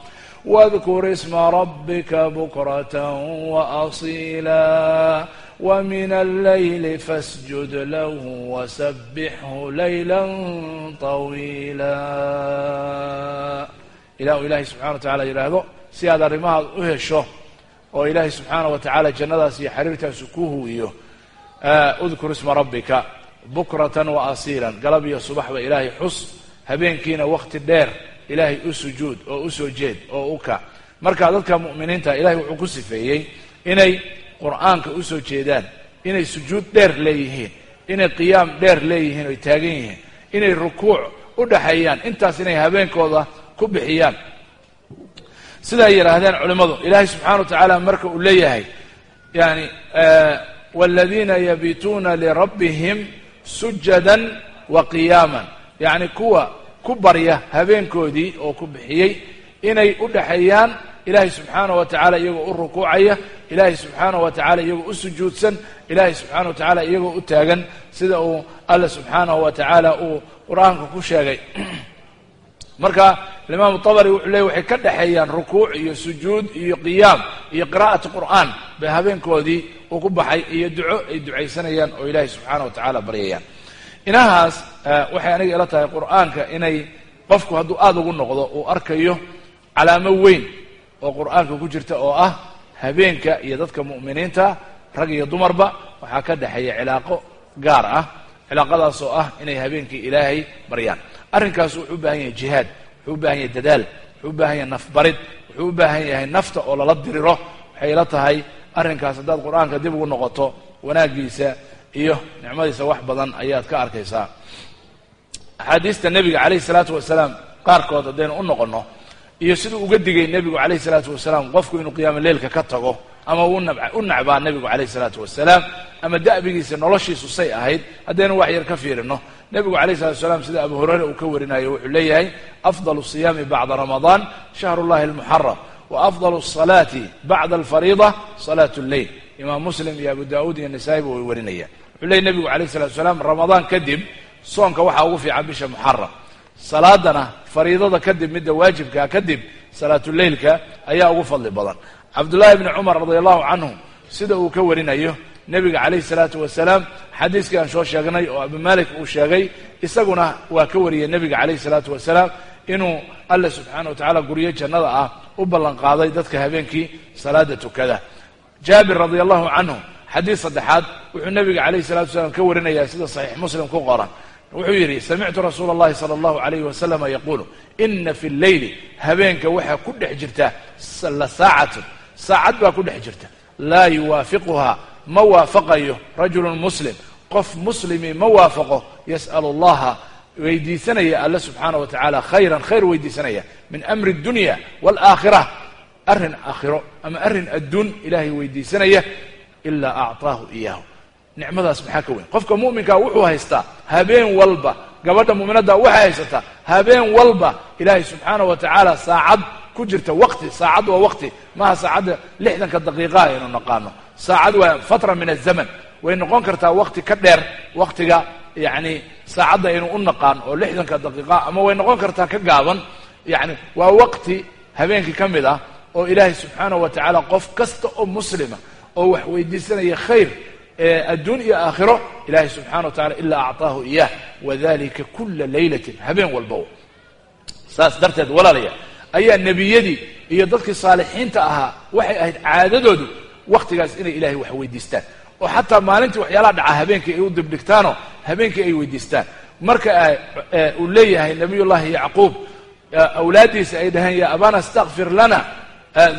واذكر اسم ربك بكرة وأصيلا ومن الليل فاسجد له وسبحه ليلا طويلا. ilaahu ilaahay subxana wa tacala yidhaahdo si aad arrimahaad u hesho oo ilaahay subxaana wa tacaala jannadaas iyo xiriirtaasu ku huwiyo udkur isma rabbika bukratan wa asiilan. Galab iyo subaxba ilaahay xus. Habeenkiina wakti dheer ilaahay u sujuud oo u soo jeed oo u kac marka dadka mu'miniinta ilahay wuxuu ku sifeeyey inay qur'aanka u soo jeedaan inay sujuud dheer leeyihiin inay qiyaam dheer leeyihiin oy taagan yihiin inay rukuuc u dhaxeeyaan intaas inay habeenkooda ku bixiyaan. Siday yidhaahdeen culimmadu ilaahay subxana wa tacaala marka uu leeyahay yani waladiina yabituuna lirabbihim sujadan wa qiyaaman yacni kuwa ku barya habeenkoodii oo ku bixiyey inay u dhaxeeyaan ilaahay subxaana wa tacaala iyagoo u rukuucaya ilaahay subxaana wa tacala iyagoo u sujuudsan ilaahay subxaana wa tacaala iyagoo u taagan. Sida uu alla subxaanahu wa tacaala uu qur'aanka ku sheegay. Marka imaamu abari wuxuu leey waxay ka dhexeeyaan rukuuc iyo sujuud iyo qiyaam iyo qira'ati qur'aan bay habeenkoodii uu ku baxay iyo duco ay ducaysanayaan oo ilaahay subxaana wa tacaala baryayaan. Inahaas waxay aniga ila tahay qur'aanka inay qofku hadduu aada ugu noqdo uu arkayo calaamo weyn oo qur'aanka ku jirta oo ah habeenka iyo dadka mu'miniinta rag iyo dumarba waxaa ka dhexeeya cilaaqo gaar ah cilaaqadaas oo ah inay habeenkii ilaahay baryaan. Arrinkaas wuxuu u baahan yahay jihaad wuxuu u baahan yahay dadaal wuxuu u baahan yahay nafbarid wuxuu u baahan yahay nafta oo lala diriro. Waxay ila tahay arrinkaas haddaad qur'aanka dib ugu noqoto wanaaggiisa iyo nicmadiisa wax badan ayaad ka arkaysaa. Axaadiista nebiga calayhi salaatu wasalaam qaarkood haddaynu u noqonno iyo siduu uga digay nebigu calayh isalaatu wasalaam qofku inuu qiyaamo leylka ka tago ama u nacbaa nebigu calayh isalaatu wasalaam ama da'bigiisa noloshiisu say ahayd haddaynu wax yar ka fiirino. Nebigu calayh salatu wasalaam sida abu hureyre uu ka warinayo wuxuu leeyahay afdalu siyaami bacda ramadaan shahru llahi almuxaram afdalu asalaati bacda alfariida salaatu lleyl imaam muslim iyo abu daa'uud iyo nasaa'iba way warinayaan wuxuu nebigu calayh salatu wasalaam ramadaan kadib soonka waxaa ugu fiican bisha muxaram salaadana fariidada kadib midda waajibkaa kadib salaatuleylka ayaa ugu fadli badan cabdullaahi bni cumar radi allahu canhu sida uu ka warinayo nebiga calayhi salaatu wasalaam xadiiskii aan soo sheegnay oo abu malik uu sheegay isaguna waa ka wariyey nebiga calayhi salaatu wasalaam inuu alle subxaana wa tacaala guryo jannada ah u ballan qaaday dadka habeenkii salaada tukada. Jaabir radi allahu canhu xadiis saddexaad wuxuu nabiga calayhi salatu wasalaam ka warinayaa sida saxiix muslim ku qoran. Wuxuu yidhi samictu rasuul allahi sala allahu alayhi wasalama yaquulu ina fi lleyli habeenka waxaa ku dhex jirta la saacatun saacad baa ku dhex jirta. Laa yuwaafiquha ma waafaqayo rajulun muslim. Qof muslimi ma waafaqo yas'alu allaha weydiisanaya alla subxaana wa tacaala khayran khayr weydiisanaya min amri اdunya wاlaakhira arrin aakhiro ama arrin adduun ilaahay weydiisanaya ilaa acطaahu iyahu nicmadaas maxaa ka weyn qofka mu'minkaa wuxuu haystaa habeen walba gabadha mu'minadda waxay haysataa habeen walba ilaahay subxaana wa tacaala saacad ku jirta waqti saacad waa waqti maaha saacadda lixdanka daqiiqaha aynu naqaano saacad waa fatra min azaman way noqon kartaa waqti ka dheer waqtiga yacni saacadda aynu u naqaan oo lixdanka daqiiqa ama way noqon kartaa ka gaaban yacni waa waqti habeenkii ka mid ah oo ilaahay subxaana wa tacaala qof kasta oo muslima oo wax weydiisanaya khayr adduun iyo aakhiro ilahay subxana wa tacala ilaa acطaahu iyah wadalika kula laylatin habeen walbow saas darteed walaalaya ayaa nebiyadii iyo dadkii saalixiinta ahaa waxay ahayd caadadoodu waktigaas inay ilahay wax weydiistaan. Oo xataa maalintii waxyaalaha dhaca habeenkii ay u dibdhigtaanoo habeenkii ay weydiistaan. Marka uu leeyahay nabiy llahi yacquub awlaaddiisa ay dhaheen ya abana astakfir lana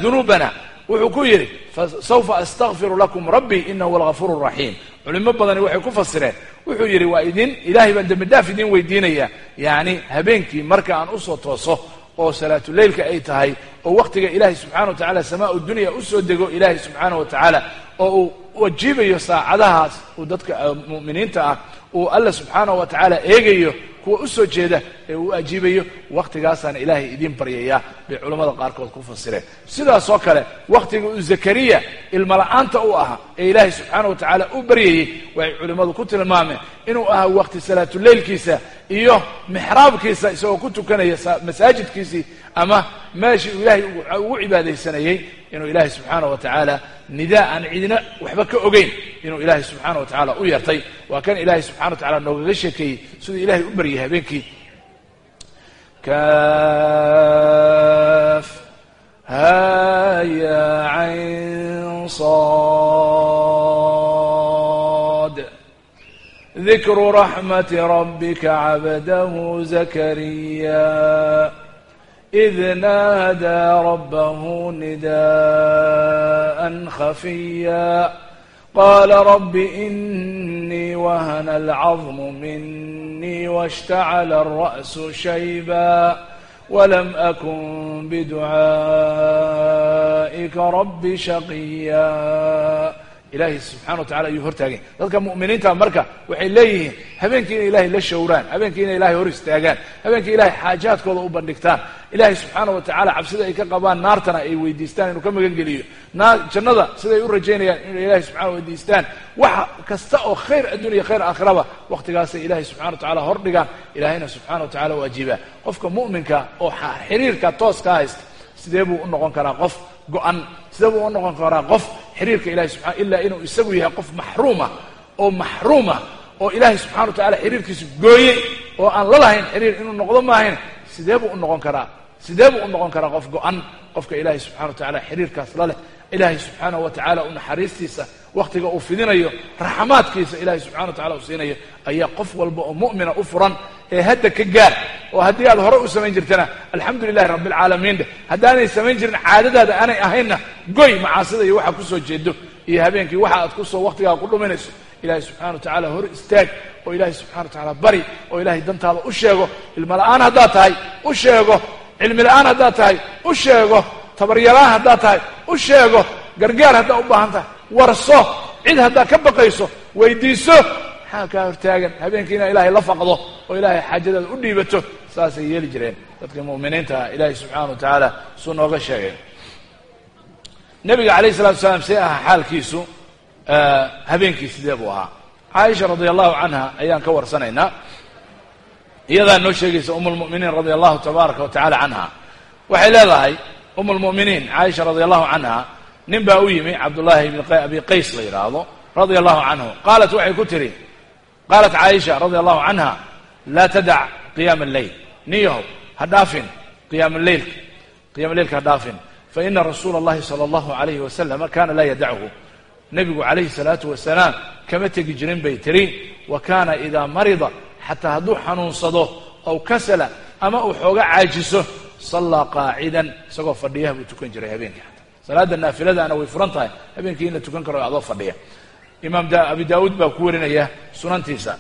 dunuubana. Wuxuu ku yidhi fasawfa astakfiru lakum rabbii inahu algafuur raxiim culimo badani waxay ku fasireen. Wuxuu yidhi waa idin ilaahay baan dembi dhaaf idin weydiinaya yacni habeenkii marka aan u soo tooso oo salaatuleylka ay tahay oo waktiga ilaahay subxana wa tacala samaa dunya u soo dego ilaahay subxaana wa tacaala oo uu wajibayo saacadahaas uu dadka mu'miniinta ah uu alla subxaana wa tacaala eegayo kuwa u soo jeeda ee uu ajiibayo waktigaasaan ilaahay idiin baryayaa bay culammada qaarkood ku fasireen. Sidaas oo kale wakhtiga uu zakariya ilmala'aanta u ahaa ee ilaahay subxaana wa tacaala u baryayey waxay culimmadu ku tilmaameen inuu ahaa wakti salaatuleylkiisa iyo mixraabkiisa isagoo ku tukanaya masaajidkiisii ama meeshii uu ilaahay ugu cibaadaysanayey inuu ilaahay subxaana wa tacaala nidaa aan cidina waxba ka ogeyn inuu ilaahay subxaana wa tacaala u yartay. Waa kan ilaahay subxana wa tacala noogaga sheekeeyey siduu ilaahay u baryay habeenkii. Kaaf haya cayn sad dikru raxmati rabbika cabdahu zakariya إذ نادى ربه نداء خفيا. قال رب إني وهن العظم مني واشتعل الرأس شيبا. ولم أكن بدعائك رب شقيا. ilaahay subxana wa tacala ayuu hor taagay dadka mu'miniinta marka waxay leeyihiin habeenkii inay ilaahay la showraan habeenkii inay ilaahay hor istaagaan habeenkii ilahay xaajaadkooda u bandhigtaan ilaahay subxaana wa tacaala cabsida ay ka qabaan naartana ay weydiistaan inuu ka magan geliyo. Naar jannada siday u rajaynayaan inay ilahay subxana weydiistaan. Wax kasta oo khayr addunya khayr aakhiraba wakhtigaasay ilahay subxana wa tacala hor dhigaan ilahayna subxana wa tacala u ajiibaa qofka mu'minka oo xiriirka tooska haysta sidee buu u noqon karaa qof go-an? Sidee buu u noqon karaa qof xiriirka ilahay subaa ilaa inuu isagu yahay qof maxruumah oo maxruumah oo ilaahay subxana wa tacala xiriirkiisu gooyey oo aan la lahayn xiriir inuu noqdo maahayn sidee buu u noqon karaa sidee buu u noqon karaa qof go-an? Qofka ilaahay subxana wa tacala xiriirkaas la leh. Ilaahay subxaana wa tacaala u naxariistiisa wakhtiga uu fidinayo raxmaadkiisa ilaahay subxana wa tacala uu siinayo ayaa qof walba oo mu'mina u furan ee hadda ka gaar. Oo haddii aad hore u samayn jirtana alxamdu lilahi rabbi alcaalamiin dheh haddaanay samayn jirin caadadaada aanay ahaynna goy macaasida iyo waxa ku soo jeedo iyo habeenkii waxa aad ku soo wakhtigaa ku dhuminayso. Ilaahay subxana wa tacala hor istaag oo ilaahay subxana wa tacaala bari oo ilaahay dantaada u sheego. Ilma la'aan haddaad tahay u sheego cilmi la'aan haddaad tahay u sheego tabaryalaan haddaad tahay u sheego gargaar haddaad u baahan tahay warso cid haddaad ka baqayso weydiiso maxaa kaa hortaagan? Habeenkii inaad ilaahay la faqdo oo ilaahay xaajadaada u dhiibato saasay yeeli jireen. Dadkii mu'miniinta ah ilaahay subxaana wa tacaala suu nooga sheegay. Nebiga calayh salatu salaam see ahaa xaalkiisu habeenkii sidee buu ahaa? Caaisha radia allahu canha ayaan ka warsanaynaa iyadaa noo sheegaysa um lmuminiin radia allahu tabaaraka wa tacala canha. Waxay leedahay um lmuminiin caaisha radia allahu canha nin baa u yimi cabdullaahi bn abi qays la yidhaahdo radia allahu canhu. Qaalat waxay ku tihi qaalat caaisha radia allahu canha laa tadac qiyaama alleyl niyahow ha dhaafin qiyaama leylka qiyama leylka ha dhaafin. Faina rasuula اllahi salى allahu alayhi wasalama kana laa yadachu nebigu calayhi salaatu wasalaam kama tegi jirin bay tiri wa kana idaa marida xataa hadduu xanuunsado ow kasala ama uu xooga caajiso sallaa qaacidan isagoo fadhiyaha buu tukan jiray habeenkii xataa. Salaada naafiladaana way furan tahay. Habeenkii in la tukan karo adoo fadhiya. Imaam abi daawuud baa ku warinaya sunantiisa.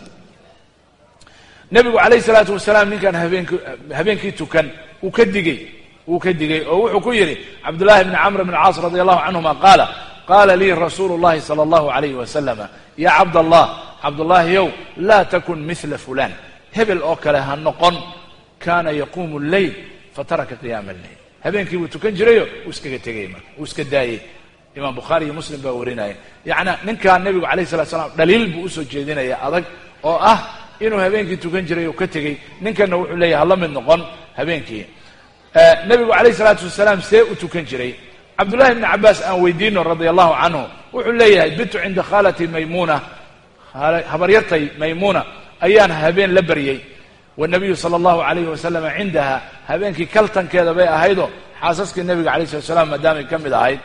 Nebigu calayhi salaatu wasalaam ninkan habeenki habeenkii tukan uu ka digey wuu ka digay oo wuxuu ku yidhi cabdullahi bni camr bn caas radi allahu canhuma qaala qaala lii rasuulu llahi sala allahu alayhi wasalama ya cabdallah cabdullaahiyow laa takun mila fulan. Hebel oo kale ha noqon kaana yaquumu lleyl fataraka qiyaama alleyl habeenkii buu tukan jirayo uu iskaga tegay marka uu iska daayey imaam bukhaari iyo muslim baa warinaya. Yacni ninkaa nebigu calayh salatu slam dhaliil buu u soo jeedinaya adag oo ah inuu habeenkii tukan jiray oo ka tegey ninkanna wuxuu leeyahy hala mid noqon habeenkii. Nebigu calayh salaatu wasalaam see u tukan jiray cabdullahi bni cabaas aan weydiino radia allahu canhu wuxuu leeyahay bitu cinda khaalati maymuna. Habaryartay maymuna ayaan habeen la baryey wanabiyu sala allahu alayhi wasalama cindaha habeenkii kaltankeeda bay ahaydoo xaasaskii nebiga alayh salatu salaam maadaamay ka mid ahayd.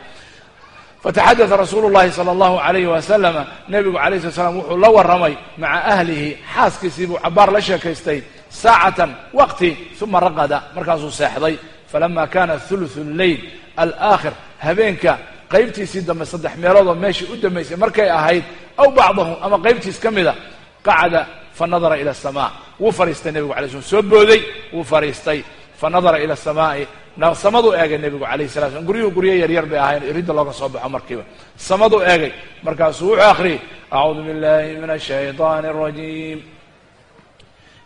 Fataxadata rasuulu llahi sala allahu alayhi wasalama nebigu alayh slat slam wuxuu la warramay maca ahlihi xaaskiisii buu cabaar la sheekaystay saacatan waqti uma raqada markaasuu seexday falama kana thuluthu lleyl alaakhir habeenka qaybtiisii dambe saddex meeloodoo meeshii u dambaysay markay ahayd aw bacdahu ama qaybtiis ka mida qacada fanadara ila asamaa wuu fariistay nebigu alay slam soo booday wuu fariistay. Fanadara ila asamaai samaduu eegay nebigu alayh sala slam guryuhu guryo yaryar bay ahayn iridda looga soo baxo markiiba. Samaduu eegay. Markaasuu wuxuu akhriyey acuudu billahi min ashayطan اrajim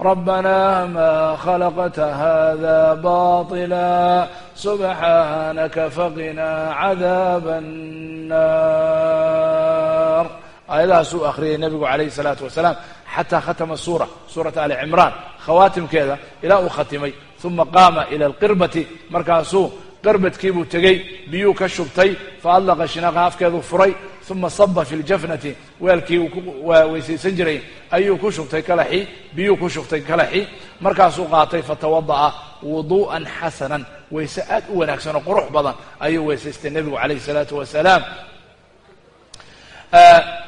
ربنا ما خلقت هذا باطلا سبحانك فقنا عذاب النار aayadahaasuu akhriyay nebigu calayhi salaatu wasalaam xataa khatama suura suurata ali cimraan khawaatimkeeda ilaa uu khatimay uma qaama ila alqirbati markaasuu qirbadkiibuu tegey biyuu ka shubtay fa adlaqa shinaqa afkeedu furay uma saba fi ljafnati weelkii ku weysaysan jiray ayuu ku shubtay kalaxi biyuu ku shubtay kalaxi markaasuu qaatay fatawada'a wuduu'an xasanan weyse aad u wanaagsan oo qurux badan ayuu weysaystay nebigu calayhi salaatu wasalaam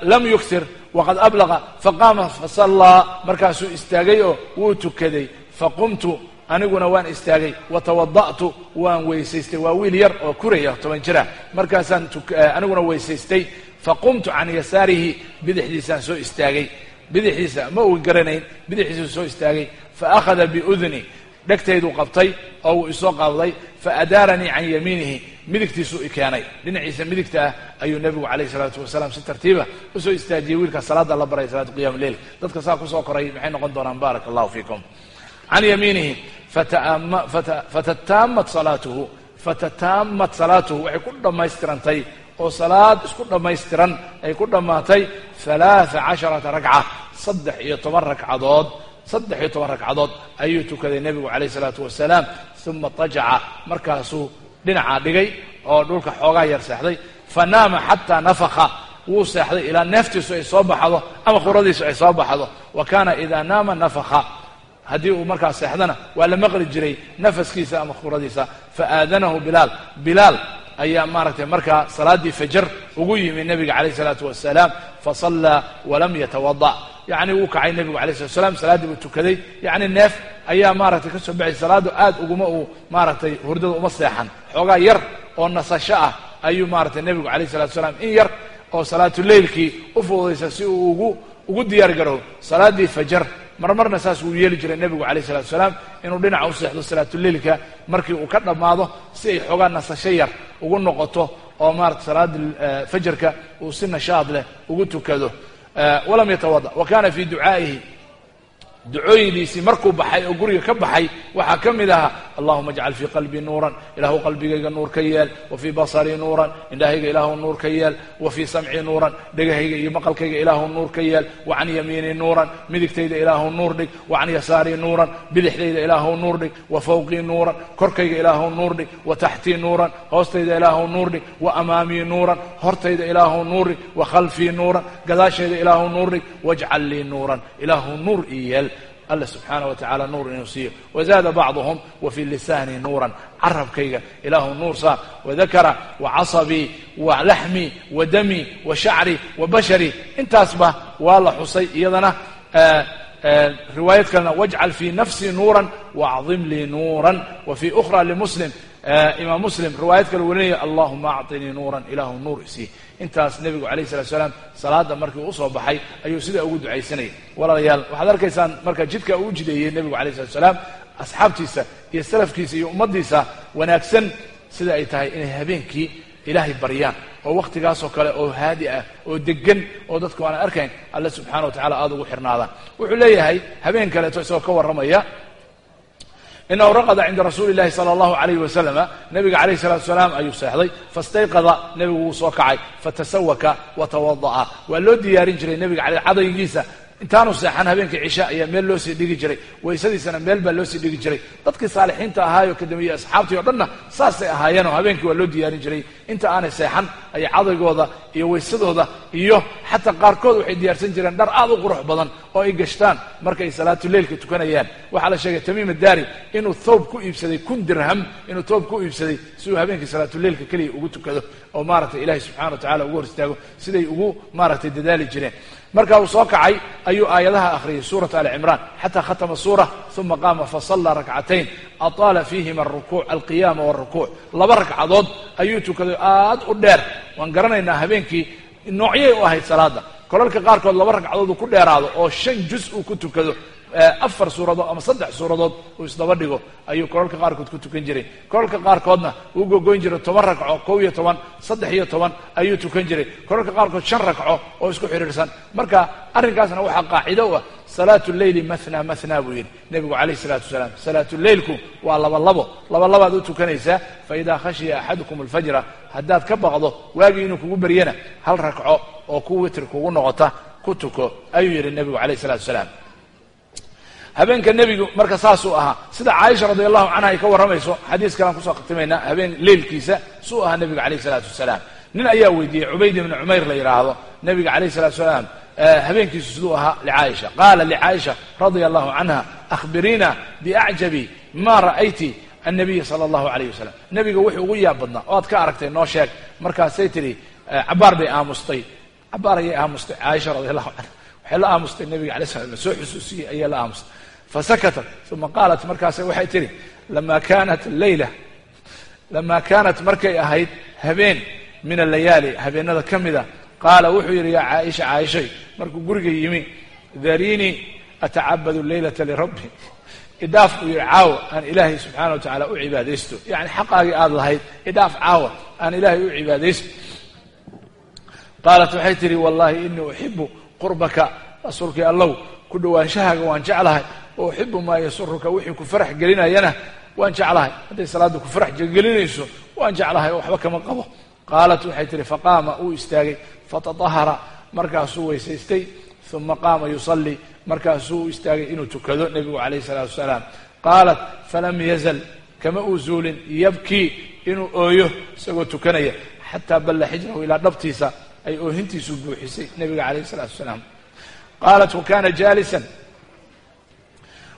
lam yuktir waqad ablaqa faqaama fasallaa markaasuu istaagay oo wuu tukaday faqumtu aniguna waan istaagay watawada'tu waan weysaystay waa wiil yar oo kuraya toban jira markaasaan aniguna weysaystay faqumtu can yasaarihi bidixdiisaan soo istaagay bidixdiisa ma uu garanayn bidixdiisuu soo istaagay faakhada biudni dhegtayduu qabtay oo uu isoo qabday faadaaranii can yamiinihi midigtiisuu i keenay dhinaciisa midigta ah ayuu nebigu calayhi salaatu wasalaam si tartiiba u soo istaajiyey wiilka salaada la baray salaatu qiyam dadka saa ku soo koray maxay noqon doonaan baaraka allahu fiikum can yamiinihi fatataamat salaatuhu fatataamat salaatuhu waxay ku dhammaystirantay oo salaad isku dhammaystiran ay ku dhammaatay halaaa casharata ragca saddex iyo toban ragcadood saddex iyo toban ragcadood ayuu tukaday nebigu calayh isalaatu wasalaam. Uma tajaca markaasuu dhinacaa dhigay oo dhulka xoogaa yar seexday. Fa naama xataa nafaka wuu seexday ilaa neeftiisu ay soo baxdo ama khuradiisu ay soo baxdo. Wa kaana idaa naama nafaka haddii uu markaa seexdana waa la maqli jiray nafaskiisa ama khuradiisa. Fa aadanahu bilaal bilaal ayaa maaragtay markaa salaaddii fajar ugu yimi nebiga calayh isalaatu wasalaam fasallaa walam yatawada yacni wuu kacay nebigu alay slat slam salaaddii buu tukaday. Yacni neef ayaa maaragtay ka soo baxay salaaddu aad uguma uu maaragtay hurdada uma seexan. Xoogaa yar oo nasasho ah ayuu maaragtay nebigu calayh salatu salaam in yar oo salaatuleylkii u fududaysa si uu ugu ugu diyaar garow salaaddii fajar marmarna saas wuu yeeli jiray nebigu calayh salatu salaam inuu dhinaca u seexdo salaatuleylka markii uu ka dhammaado si ay xoogaa nasasho yar ugu noqoto oo maarata salaada fajarka uu si nashaad leh ugu tukado. Walam yatawada wa kana fi ducaa'ihi ducooyinkiisii markuu baxay oo guriga ka baxay waxaa ka mid ahaa allahuma ajcal fii qalbii nuuran ilaahu qalbigayga nuur ka yeel wa fii basarii nuuran indhahayga ilaahu nuur ka yeel wa fii samcii nuuran dhegahayga iyo maqalkayga ilaahu nuur ka yeel wa can yamiinii nuuran midigtayda ilaahu nuur dhig wa can yasaarii nuuran bidixdayda ilaahu nuur dhig wa fawqii nuuran korkayga ilaahu nuur dhig wa taxtii nuuran hoostayda ilaahu nuur dhig wa amaamii nuuran hortayda ilaahu nuur dhig wa khalfii nuuran gadaashayda ilaahu nuur dhig wajcal lii nuuran ilaahu nuur ii yeel alla subxaanah wa tacala nuur inuu siiyo. Wazaada bacduhum wa fii lisaanii nuuran. Carabkayga ilaahu nuur saa. Wadakara wa casabii wa laxmii wa damii wa shacrii wa basharii intaasba waa la xusay iyadana riwaayad kalena wajcal fii nafsii nuuran waacdim lii nuuran. Wa fii ukhra limuslim imaam muslim riwaayad kale warinaya allahuma acطinii nuuran. Ilaahu nuur isii intaas nebigu calayh salatu salaam salaada markii uu u soo baxay ayuu sidaa ugu ducaysanayay. Walaalayaal waxaad arkaysaan marka jidka uu jideeyey nebigu calayh salatu salaam asxaabtiisa iyo salafkiisa iyo ummaddiisa wanaagsan sida ay tahay inay habeenkii ilaahay baryaan oo wakhtigaasoo kale oo haadi ah oo degan oo dadku aanan arkayn alle subxana wa tacala aada ugu xirnaadaan. Wuxuu leeyahay habeen kaleeto isagoo ka warramaya inahu raqada cinda rasuuli llahi sala allahu alayh wasalama nabiga calayh salatu salaam ayuu seexday fastayqada nebigu wuu soo kacay fatasawaka wa tawada'a waa loo diyaarin jiray nebiga cadaygiisa intaanu seexan habeenkii cisha ayaa meel loo sii dhigi jiray waysadiisana meel baa loo sii dhigi jiray. Dadkii saalixiinta ahaayo kadambeeye asxaabtii o dhanna saasay ahaayeenoo habeenkii waa loo diyaarin jiray. Inta aanay seexan ayay cadaygooda iyo waysadooda iyo xataa qaarkood waxay diyaarsan jireen dhar aad u qurux badan oo ay gashtaan markay salaatuleilka tukanayaan. Waxaa la sheegay tamiim addaari inuu thoob ku iibsaday kun dirham inuu thoob ku iibsaday si uu habeenkii salaatuleilka keliya ugu tukado oo maaragtay ilahi subxana wa tacala ugu hor istaago siday ugu maaragtay dadaali jireen marka uu soo kacay ayuu aayadaha akhriyay suurat ali cimraan. Xata khatama suura uma qaama fasallaa rakcatayn. Ataala fiihima arukuuc alqiyaama walrukuuc laba ragcadood ayuu tukaday aad u dheer. Waan garanaynaa habeenkii noocyay u ahayd salaada kolalka qaarkood laba ragcadood uu ku dheeraado oo shan juz uu ku tukado afar suuradood ama saddex suuradood uu isdaba dhigo ayuu kolalka qaarkood ku tukan jiray. Kolalka qaarkoodna uu gogoyn jiray toban ragco kow iyo toban saddex iyo toban ayuu tukan jiray. Kolalka qaarkood shan ragco oo isku xidhiirsan marka arrinkaasna waxaa qaacido u ah salaatu leyli mathna mathna buu yidhi nebigu calayh salaatu wasalaam. Salaatuleylku waa laba labo laba labaad u tukanaysaa fa idaa khashiya axadukum alfajra haddaad ka baqdo waagii inuu kugu beryana hal ragco oo ku witr kugu noqota ku tuko ayuu yidhi nebigu calayh salatu wasalaam habeenka nebigu marka saasuu ahaa. Sida caaisha radi allahu canha ay ka warramayso xadiis kalaan ku soo khatimaynaa habeen leylkiisa suu ahaa nebiga calayh salaatu wasalaam. Nin ayaa weydiiyey cubayd ibni cumayr la yidhaahdo nebiga calayh salatu wasalaam. Habeenkiisu siduu ahaa licaaisha qaala licaaisha radia allahu canha akhbiriina biacjabi ma ra'ayti annabiya sala allahu alayh wasalam nebiga wuxuu ugu yaab badnaa oo aad ka aragtay noo sheeg. Markaasay tidhi cabaar bay aamustay. Cabaar ayay aamustay caaisha radi allahu canha waxay la aamustay nebiga alay slam la soo xusuusiyey ayay la aamustay fasakatat uma qaalat markaas waxay tidhi lama kanat leyla lama kaanat markay ahayd habeen min alayaali habeenada ka mida qaala wuxuu yidhi yaa caaisha caaishay markuu guriga yimi darinii atacabadu leylata lirabbi idhaaf yidhi caawa aan ilaahay subxaana wa tacaala u cibaadaysto yani xaqaagii aada lahayd idhaaf caawa aan ilaahay u cibaadaysto qaalat waxay tidhi wallahi inii uxibu qurbaka rasuulkii allow ku dhawaanshahaaga waan jeclahay wa uxibu maa yasuruka wixii ku farax gelinayana waan jeclahay. Hadday salaadda ku farax gelinayso waan jeclahay oo waxba kama qabo. Qaalat waxay tihi faqaama uu istaagay. Fatadahara markaasuu weysaystay. Uma qaama yusallii markaasuu istaagay inuu tukado nebigu calayh isalaatu wasalaam. Qaalat falam yazal kama uu zuulin yabkii inuu ooyo isagoo tukanaya. Xataa balla xijrahu ilaa dhabtiisa ay oohintiisu buuxisay nebiga calayh isalaatu wasalaam qaalat wa kana jaalisan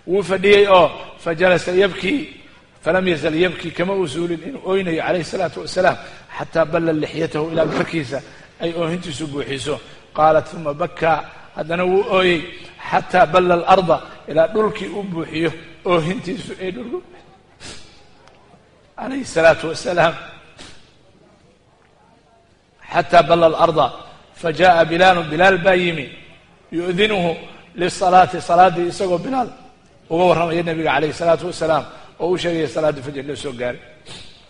wuu fadhiyey oo fajalasa yabkii falam yazal yabkii kama usuulin inuu oynayo calayhi salaatu wasalaam xataa balla lixyatahu ilaa garkiisa ay oohintiisu buuxiso qaalat uma bakaa haddana wuu ooyey xataa balla alarda ilaa dhulkii u buuxiyo oohintiisu ay dhulku calayhi salaatu wasalaam xataa balla alarda fajaءa bilaalu bilaal baa yimi yu'dinuhu lisalaati salaaddii isagoo bilaal uga warramaya nebiga calayhi salaatu wasalaam oo u sheegaya salaaddii fajr la soo gaaray.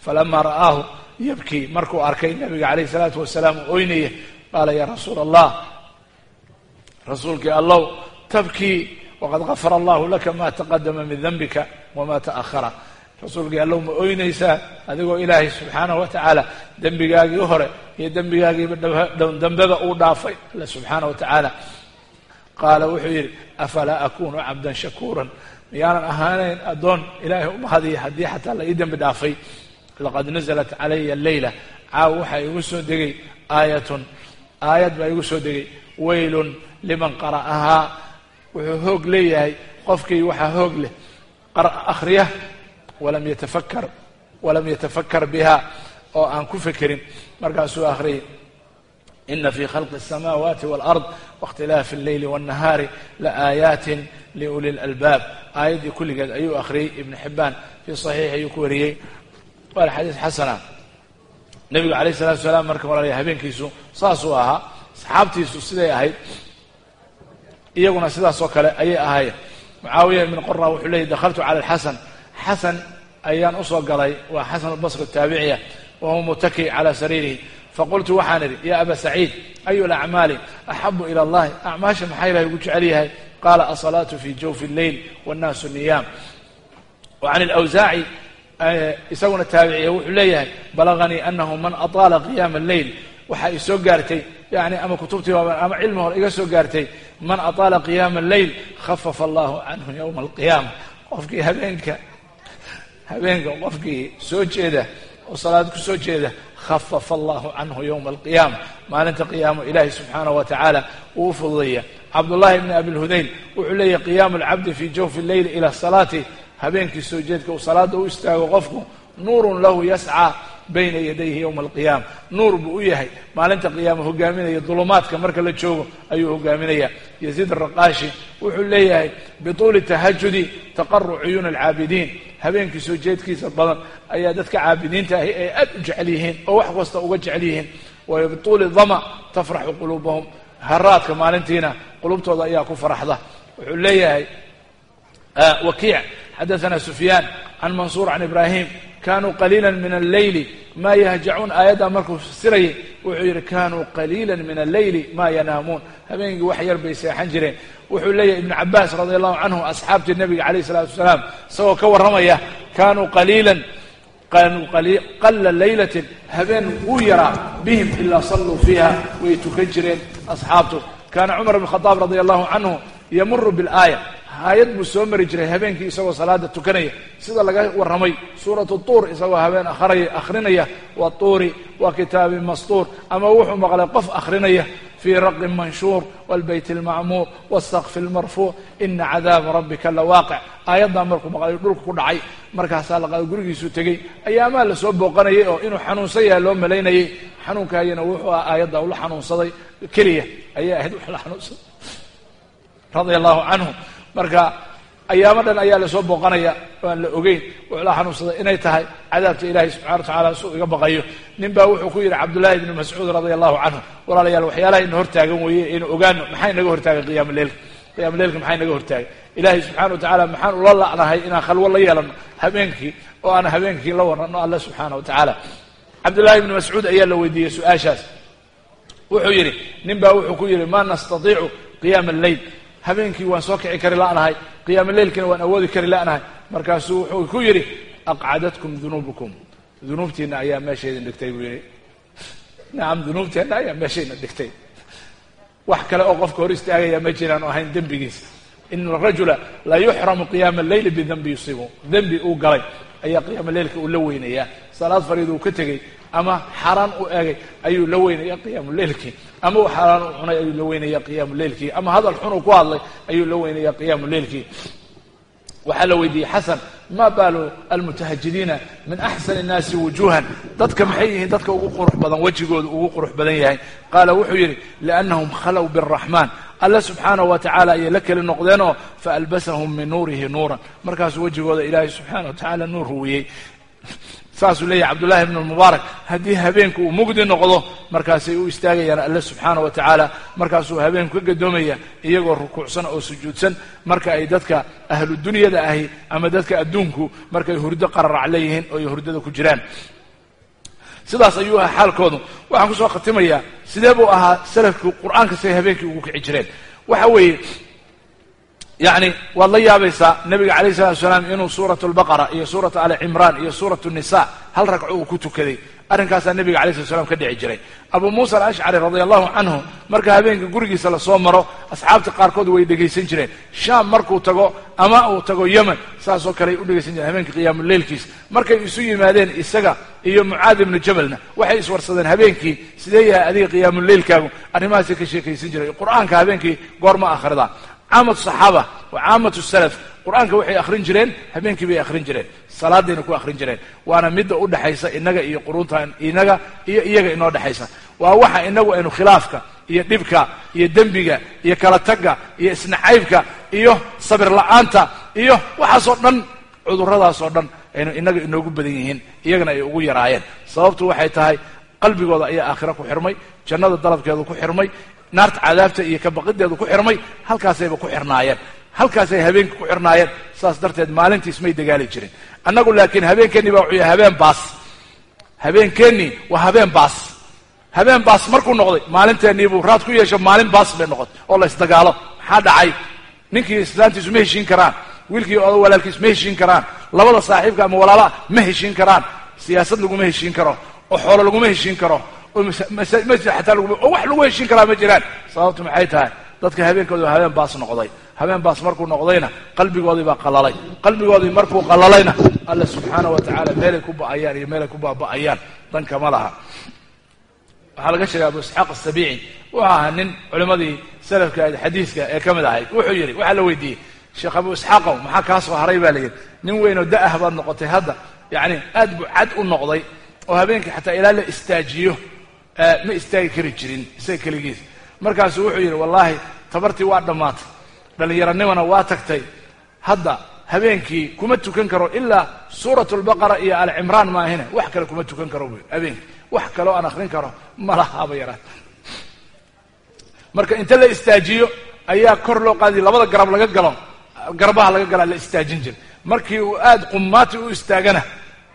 Falamaa ra'aahu yabkii markuu arkay nebiga calayhi salaatu wasalaam oo oynaya qaala yaa rasuula allah rasuulkii allow tabkii waqad gafara allahu laka ma taqadama min danbika wama ta'ahara rasuulkii allow ma oynaysaa adigoo ilaahay subxaanahu wa tacaala dembigaagii hore iyo dembigaagiiba dambeba uu dhaafay alle subxaana wa tacaala qaala wuxuu yidhi afalaa akunu cabdan shakuuran? Miyaanan ahaanayn addoon ilaahay umahadiya haddii xataa la ii dembi dhaafay. Laqad naزlat calaya leyla caaw waxaa igu soo degay aayatun. Aayad baa igu soo degay. Weylun liman qara'ahaa. Wuxuu hoog leeyahay qofkii waxaa hoog leh. Akhriya walam yatafakar walam yatafakar biha oo aan ku fekerin. Markaasuu akhriyay ina fi khalqi الsamaawaati wاlard waاkhtilaafi اlleyli wالnahaari laaayaati liuli اlalbaab aayaddii kulligeed ayuu akhriyey ibn xibaan fii صaxiix ayuu ku wariyey waana xadiis xasana nebigu alayh الsalatu salaam marka walaalaya habeenkiisu saasuu ahaa asxaabtiisu siday ahayd iyaguna sidaas oo kale ayay ahaayeen mucaawiya ibn qora wuxuu leeyay dakhaltu cala alxasan xasan ayaan usoo galay waa xasan albasri taabiciya wahuwa mutaki cala sariirihi faqultu waxaan idhi ya aba saciid ayu lacmaali axabu ila allahi acmaasha maxaa ilahay ugu jecel yahay qaala asalaatu fi jawfi اlleyl wاnnaasu niyaam wa can isaguna taabiciya wuxuu leeyahay balaganii anahu man ataala qiyaama alleyl waxaa i gaartay yani ama kutubtii ama cilmi hore iga soo gaartay man ataala qiyaama alleyl khafafa allahu canhu yowma alqiyaama qofkii habeenka habeenka qofkii soo jeeda oo salaad ku soo jeeda khafafa allahu canhu yowma alqiyaama maalinta qiyaamo ilaahi subxaanahu wa tacaala uu u fududaya cabdullahi bni abilhudayl wuxuu leeyahy qiyaamu alcabdi fi jawfi lleyli ila salaati habeenkii soo jeedka uu salaada u istaago qofku nuurun lahu yascaa bayna yadayhi yowma alqiyaama nuur buu u yahay maalinta qiyaama hogaaminaya dulumaadka marka la joogo ayuu hogaaminaya yaziid araqaashi wuxuu leeyahay bituuli tahajudi taqaru cuyuuna alcaabidiin habeenkii soo jeedkiisa badan ayaa dadka caabidiinta ahi ay aad u jecel yihiin oo wax kasta uga jecel yihiin. Waayo bituuli dama tafraxu quluubahum. Haraadka maalintiina qulubtooda ayaa ku faraxda. Wuxuu leeyahay wakiic xadaثana sufyaan can mansuur can ibrahim kanuu qaliila min alleyli ma yahjacuun. Aayaddaa markuu fasirayay wuxuu yidhi kanuu qaliila min alleyli ma yanaamuun. Habeenkii wax yar bay seexan jireen wuxuu leeyahay ibnu cabaas radi allahu canhu asxaabtii nebiga calayh isalaatu wasalaam isagoo ka warramaya kaanuu qaliilan qalla laylatin habeen uu yaraa bihim ilaa salluu fiiha way tukan jireen asxaabtu. Kaana cumar bn khadaab radi allahu canhu yamuru bilaaya haayad buu soo mari jiray habeenkii isagoo salaada tukanaya. Sida laga warramay suuratu tuur isagoo habeen akhrinaya watuuri wa kitaabi mastuur ama wuxuu maqlay qof akhrinaya fii raqin manshuur wاlbayt اlmacmuur wاsaqfi اlmarfuuc ina cadaaba rabbika lawaaqic aayaddaa markuu maqlay dhulka ku dhacay markaasaa laqaado gurigiisuu tegey ayaamaa lasoo booqanayay oo inuu xanuunsan yahay loo malaynayay xanuunkaayana wuxuu ah aayadda ula xanuunsaday keliya ayay ahayd wax la xanuunsaday radia allahu canhu marka ayaamo dhan ayaa la soo booqanaya oo aan la ogeyn wuxuu la xanuunsaday inay tahay cadaabta ilaahay subxana wa tacala suu iga baqayo. Nin baa wuxuu ku yidhi cabdullaahi ibni mascuud radia allahu canhu walaalayaal waxyaalaha ina hortaagan weeye inu ogaano maxay naga hortaagay qiyaama leilka qiyaama naga hortaagay ilaahay subxana wa tacala maxaan ula la'nahay inaan khalwo la yeelano habeenkii oo aan habeenkii la warrano alle subxaana wa tacaala. Cabdullahi ibni mascuud ayaa la weydiiyey su'aashaas. Wuxuu yidhi nin baa wuxuu ku yidhi ma nastatiicu qiyaama alleyl habeenkii waan soo kici kari la'nahay qiyaama leylkiina waan awoodi kari la'nahay. Markaasuu wuxuu ku yidhi aqcadatkum dunuubukum. Dunuubtiina ayaa meeshaydin dhigtay buu yidhi. Nacam dunuubteenna ayaa meeshayna dhigtay. Wax kale oo qofka hor istaagaya ma jiraan oo ahayn dembigiisa ina arajula la yuxramu qiyaama alleyli bidanbi yusiibu dembi uu galay ayaa qiyaama leylka uu la weynayaa. Salaad fariid uu ka tegey ama xaaraan u egay ayuu la weynaya qiyaamu leylkii. Ama uu xaaraan u cunay ayuu la weynaya qiyaamu leylkii. Ama hadal xun uu ku hadlay ayuu la weynaya qiyaamu leylkii. Waxaa la weydiiyey xasan maa baalu almutahajidiina min axsani innaasi wujuuhan? Dadka maxay yihiin? Dadka ugu qurux badan wejigooda ugu qurux badan yahay. Qaala wuxuu yidhi liannahum khalow biraxmaan alle subxaanahu wa tacaala ayay la keli noqdeenoo faalbasahum min nuurihi nuuran. Markaasuu wejigooda ilaahay subxaana wa tacaala nuur huwiyey saasuu leeyahy cabdullahi ibnu mubaarak haddii habeenku uu mugdi noqdo markaasay u istaagayaan alle subxaana wa tacaala markaasuu habeenku ka gadoomaya iyagoo rukuucsan oo sujuudsan. Marka ay dadka ahlu dunyada ahi ama dadka adduunku markay hurdo qararac leeyihiin oo ay hurdada ku jiraan. Sidaas ayuu ahaa xaalkoodu. Waxaan ku soo khatimayaa sidee buu ahaa salafku qur'aanka say habeenkii ugu kici jireen? Waxa weeye yacni waad la yaabaysaa nabiga calayh salatu salaam inuu suurat albaqara iyo suurat ali cimraan iyo suurat nisa hal ragco uu ku tukaday. Arrinkaasaa nabiga alay slat slam ka dhici jiray. Abu muusa alashcari radia allahu canhu marka habeenka gurigiisa la soo maro asxaabta qaarkood way dhegaysan jireen. Shaam markuu tago ama uu tago yemen saasoo kale ay u dhegaysan jireen habeenka qiyaamuleylkiis markay isu yimaadeen isaga iyo mucaad ibnu jabalna waxay iswarsadeen habeenkii sidee yahay adiga qiyaamuleylkaagu arrimahaasay ka sheekaysan jiray. Qur'aanka habeenkii goorma akhridaa caamatu saxaaba wa caamatu salaf. Qur'aanka waxay akhrin jireen habeenkii bay akhrin jireen salaadayna ku akhrin jireen. Waana midda u dhexaysa inaga iyo quruntan inaga iyo iyaga inoo dhexaysa waa waxa inagu aynu khilaafka iyo dhibka iyo dembiga iyo kala tagga iyo isnacaybka iyo sabir la'aanta iyo waxaasoo dhan cuduradaasoo dhan aynu inaga inoogu badan yihiin iyagana ay ugu yaraayeen. Sababtu waxay tahay qalbigooda ayaa aakhira ku xirmay jannada dalabkeedu ku xirmay naarta cadaabta iyo kabaqideedu ku xirmay halkaasayba ku xirnaayeen. Halkaasay habeenka ku xirnaayeen. Saas darteed maalintiis may dagaali jirin. Annagu laakiin habeenkeennii baa wuxuu habeen baas. Habeenkeennii waa habeen baas. Habeen baas markuu noqday maalinteennii buu raad ku yeesho maalin baas bay noqotay. Oo la ysdagaalo maxaa dhacay? Ninkii islaantiisu ma heshiin karaan. Wiilkii walaalkiis ma heshiin karaan. Labada saaxiibka ama walaalaha ma heshiin karaan. Siyaasad laguma heshiin karo. Oo xoolo laguma heshiin karo oo masjid xataa oo wax lagu heshiin karaa ma jiraan. Sababtu maxay tahay? Dadka habeenkooda habeen baas noqday. Habeen baas markuu noqdayna qalbigoodii baa qalalay. Qalbigoodii markuu qalalayna alla subxaana wa meelay ku ba'ayaan iyo meelay ku baaba'ayaan danka ma laha. Waxaa laga sheegay abu isxaaq asabiici wuxuu ahaa nin culimmadii salafka xadiiska ee ka mid ahayd wuxuu yidhi waxaa la weydiiyey sheekh abu isxaaqow maxaa kaa soo haray? Baa la yidhi nin weynoo da'ah baad noqotay hadda. Yacni aad buu cad u noqday oo habeenkii xataa ilaa la istaajiyo ma istaagi kari jirin isaga keligiis. Markaasuu wuxuu yidhi wallaahi tabartii waa dhammaatay. Dhallinyaronimana waa tagtay. Hadda habeenkii kuma tukan karo ilaa suurat albaqara iyo alcimraan maahine wax kale kuma tukan karo buy habeenkii. Wax kaleo aan akhrin karo ma lahaaba yaraat marka inta la istaajiyo ayaa kor loo qaadiy labada garab laga galo garbaha laga galaa la istaajin jira markii uu aad qumaati u istaagana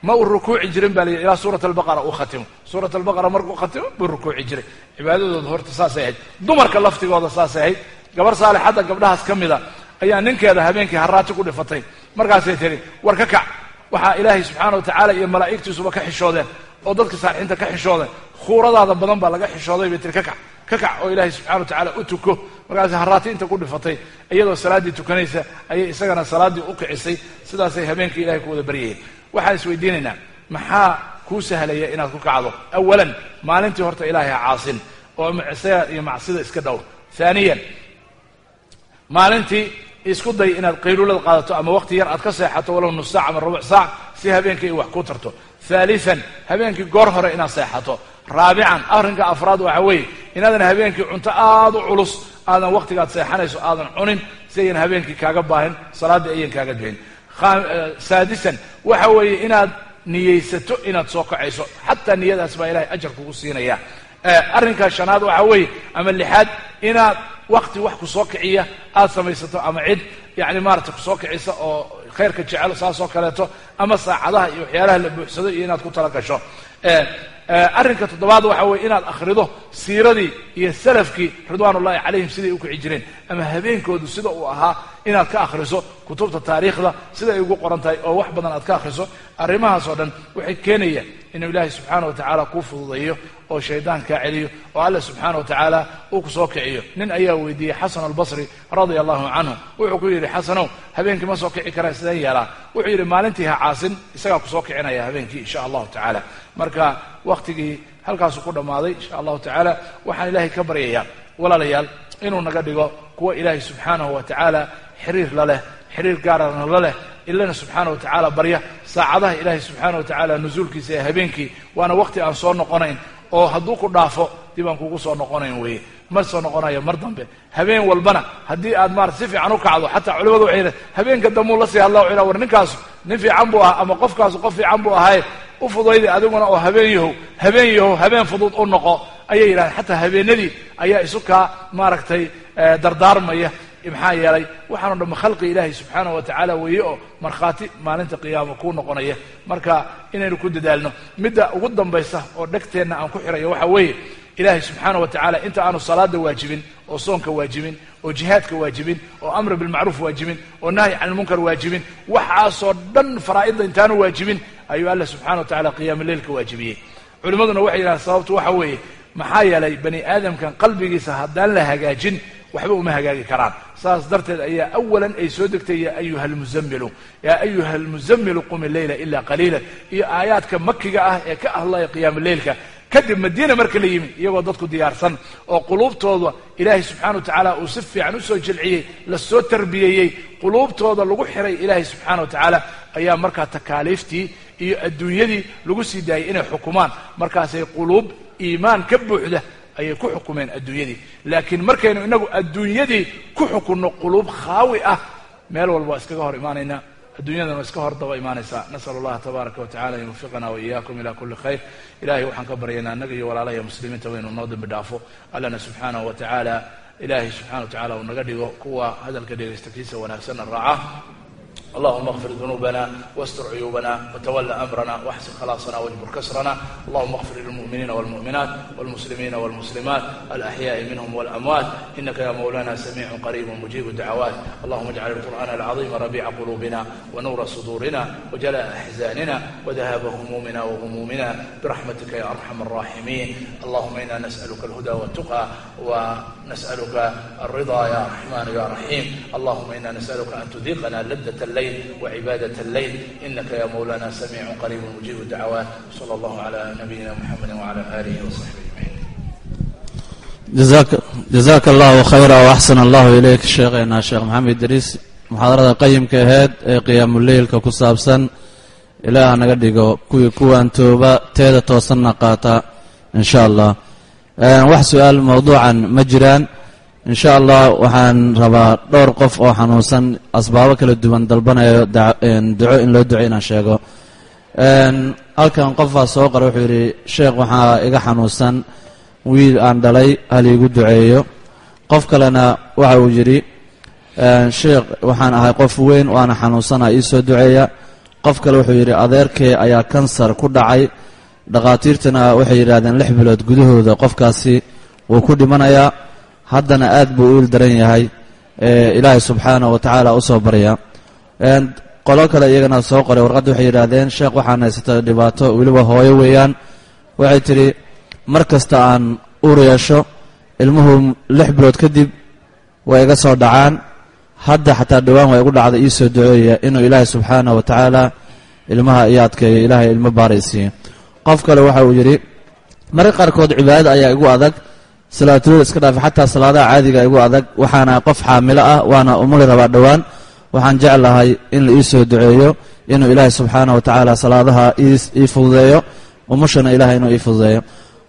ma uu rukuuci jirin baa layidhi ilaa suurat albaqara uu khatimo suurat albaqara markuu khatimo buu rukuuci jiray. Cibaadadooda horta saasay ahayd. Dumarka laftigooda saasay ahayd. Gabar saalixadda gabdhahaas ka mida ayaa ninkeeda habeenkii haraati ku dhifatay. Markaasay tiri war ka kac. Waxaa ilaahay subxaana wa tacaala iyo malaa'igtiisuba ka xishoodeen oo dadka saalixiinta ka xishoodeen. Khuuradaada badan baa laga xishooday bay tiri ka kac. Ka kac oo ilaahay subxana wa tacaala u tuko. Markaasay haraati inta ku dhifatay iyadoo salaaddii tukanaysa ayay isagana salaaddii u kicisay. Sidaasay habeenkii ilahay ku wada baryayeen waxaan isweydiinaynaa maxaa kuu sahlaya inaad ku kacdo? Awalan maalintii horta ilaahay ha caasin oo micsiga iyo macsida iska dhowr haaniyan maalintii isku day inaad qayluulada qaadato ama waqti yar aad ka seexato walow nus saac ama rubuc saac si habeenkii ay wax ku tarto. Haalian habeenkii goor hore inaad seexato. Raabican arrinka afraad waxa weeye inaadan habeenkii cunto aada u culus aadan waqtigaad seexanayso aadan cunin si ayan habeenkii kaaga baahin salaaddii ayan kaaga bixin saadisan. Waxa weeye inaad niyeysato inaad soo kacayso. Xataa niyadaas baa ilahay ajar kugu siinaya. Arrinka shanaad waxa weeye ama lixaad inaad wakti wax ku soo kiciya aad samaysato ama cid yani maarata ku soo kicisa oo khayrka jecel saasoo kaleeto ama saacadaha iyo waxyaalaha la buuxsado iyo inaad ku tala gasho. Arrinka toddobaad waxa weye inaad akhrido siiradii iyo salafkii ridwaan ullahi calayhim siday u kici jireen ama habeenkoodu sida uu ahaa inaad ka akhriso kutubta taariikhda sida ay ugu qoran tahay oo wax badan aad ka akhriso. Arrimahaasoo dhan waxay keenayaan inuu ilaahay subxaana wa tacaala kuu fududeeyo oo shaydaan kaa celiyo oo alla subxaana wa tacaala uu ku soo kiciyo. Nin ayaa weydiiyey xasan albasri radia allahu canhu wuxuu ku yidhi xasanow habeenkii ma soo kici karaa sideen yeelaa. Wuxuu yidhi maalintii ha caasin isagaa ku soo kicinaya habeenkii insha allahu tacaala. Marka waktigii halkaasuu ku dhammaaday insha allahu tacaala waxaan ilaahay ka baryayaa walaalayaal inuu naga dhigo kuwa ilaahay subxaanahu wa tacaala xiriir la leh xiriir gaarana la leh. Ilana subxaana wa tacaala barya saacadaha ilaahay subxaana wa tacaala nusuulkiisa ee habeenkii. Waana waqti aan soo noqonayn oo hadduu ku dhaafo dib aan kugu soo noqonayn weeye. Ma soo noqonayo mar dambe. Habeen walbana haddii aad maarata si fiican u kacdo xataa culimadu waxay yidhahen habeenka dambuu la sii hadla waxay yidhaha war ninkaasu nin fiican buu ahaa ama qofkaasu qof fiican buu ahaaye u fudaydi adiguna oo habeen yahow habeen yahow habeen fudud u noqo. Ayay yidhahdeen. Xataa habeenadii ayaa isu kaa maaragtay dardaarmaya maxaa yeelay waxaanu dhamma khalqi ilaahay subxaana wa tacaala weeye oo markhaati maalinta qiyaama kuu noqonaya. Marka inaynu ku dadaalno midda ugu dambaysa oo dhegteenna aan ku xirayo waxa weeye ilaahay subxaana wa tacaala inta aanu salaada waajibin oo soonka waajibin oo jihaadka waajibin oo amra bilmacruuf waajibin oo nahyi can ilmunkar waajibin waxaasoo dhan faraa'idda intaanu waajibin ayuu alla subxana wa tacala qiyaama leilka waajibiyey. Culimmaduna waxay yidhahdeen sababtu waxa weeye maxaa yeelay bani aadamkan qalbigiisa haddaan la hagaajin waxba uma hagaagi karaan. Saas darteed ayaa awalan ay soo degtay yaa ayuha almuzamilu yaa ayuha almuzamilu qumi leyla ilaa qaliila iyo aayaadka makiga ah ee ka hadlaya qiyaama leilka kadib madiina marka la yimi iyagoo dadku diyaarsan oo quluubtooda ilaahay subxana wa tacaala uu si fiican u soo jilciyey la soo tarbiyeeyey quluubtooda lagu xiray ilaahay subxaana wa tacaala ayaa markaa takaaliiftii iyo adduunyadii lagu sii daayay inay xukumaan. Markaasay quluub iimaan ka buuxda ayay ku xukumeen adduunyadii. Laakiin markaynu inagu adduunyadii ku xukunno quluub khaawi ah meel walba waa iskaga hor imaanaynaa adduunyadana waa iska hor daba imaanaysaa. Nasal allaha tabaaraka wa tacala an yuwafiqana wa iyaakum ila kuli khayr. Ilahay waxaan ka baryaynaa annaga iyo walaalaha muslimiinta waynu noo dambi dhaafo. Allana subxaanahu wa tacaala ilahay subxana wa tacala uu naga dhigo kuwa hadalka dhegaysta kiisa wanaagsanna raaca اللهم اغفر ذنوبنا واستر عيوبنا وتول أمرنا واحسن خلاصنا واجبر كسرنا اللهم اغفر للمؤمنين والمؤمنات والمسلمين والمسلمات الأحياء منهم والأموات إنك يا مولانا سميع قريب مجيب الدعوات اللهم اجعل القرآن العظيم ربيع قلوبنا ونور صدورنا وجلاء أحزاننا وذهاب همومنا وغمومنا برحمتك يا أرحم الراحمين اللهم إنا نسألك الهدى والتقى ونسألك الرضا يا رحمن يا رحيم اللهم إنا نسألك أن تذيقنا لذة الليل وعبادة الليل إنك يا مولانا سميع قريب مجيب الدعوات صلى الله على نبينا محمد وعلى آله وصحبه أجمعين jazaak jazaaka allahu khayra waaxsan allahu ileyk sheekheena sheekh maxamed idriis muxaadarada qayimka aheyd ee qiyaamuleylka ku saabsan ilaah naga dhigo kuwii kuwaan tooba teeda toosanna qaata in sha allah wax su-aal mawduucan ma jiraan in sha allah waxaan rabaa dhowr qof oo xanuunsan. Asbaabo kala duwan dalbanayo duco in loo ducay inaan sheego. Halkan qofaa soo qora wuxuu yidhi sheekh waxaa iga xanuunsan wiil aan dhalay hal iigu duceeyo. Qof kalena waxa uu yidhi sheekh waxaan ahay qof weyn waana xanuunsana ii soo duceeya. Qof kale wuxuu yidhi adeerkee ayaa kansar ku dhacay. Dhakhaatiirtana waxay yidhahdeen lix bilood gudahooda qofkaasi wuu ku dhimanayaa haddana aad buu u il daran yahay ilaahay subxaanahu wa tacaala u soo barya. Qolo kale iyagana soo qoray. Warqadda waxay yidhaahdeen sheekh waxaan haysata dhibaato weliba hooyo weeyaan. Waxay tidhi mar kasta aan uur yeesho ilmuhu lix bilood kadib way iga soo dhacaan. Hadda xataa dhowaan waa igu dhacda ii soo duceeya inuu ilaahay subxaanahu wa tacaala ilmaha iyo adkeeyo ilaahay ilmo baaraysiiyo. Qof kale waxa uu yidhi marka qaarkood cibaadada ayaa igu adag salaatulada iska dhaafa xataa salaadaha caadiga igu adag. Waxaana qof xaamilo ah waana umuli rabaa dhowaan. Waxaan jeclahay in la ii soo duceeyo inuu ilaahay subxaanahu wa tacaala salaadaha ii fududeeyo umushana ilahay inuu ii fududeeyo.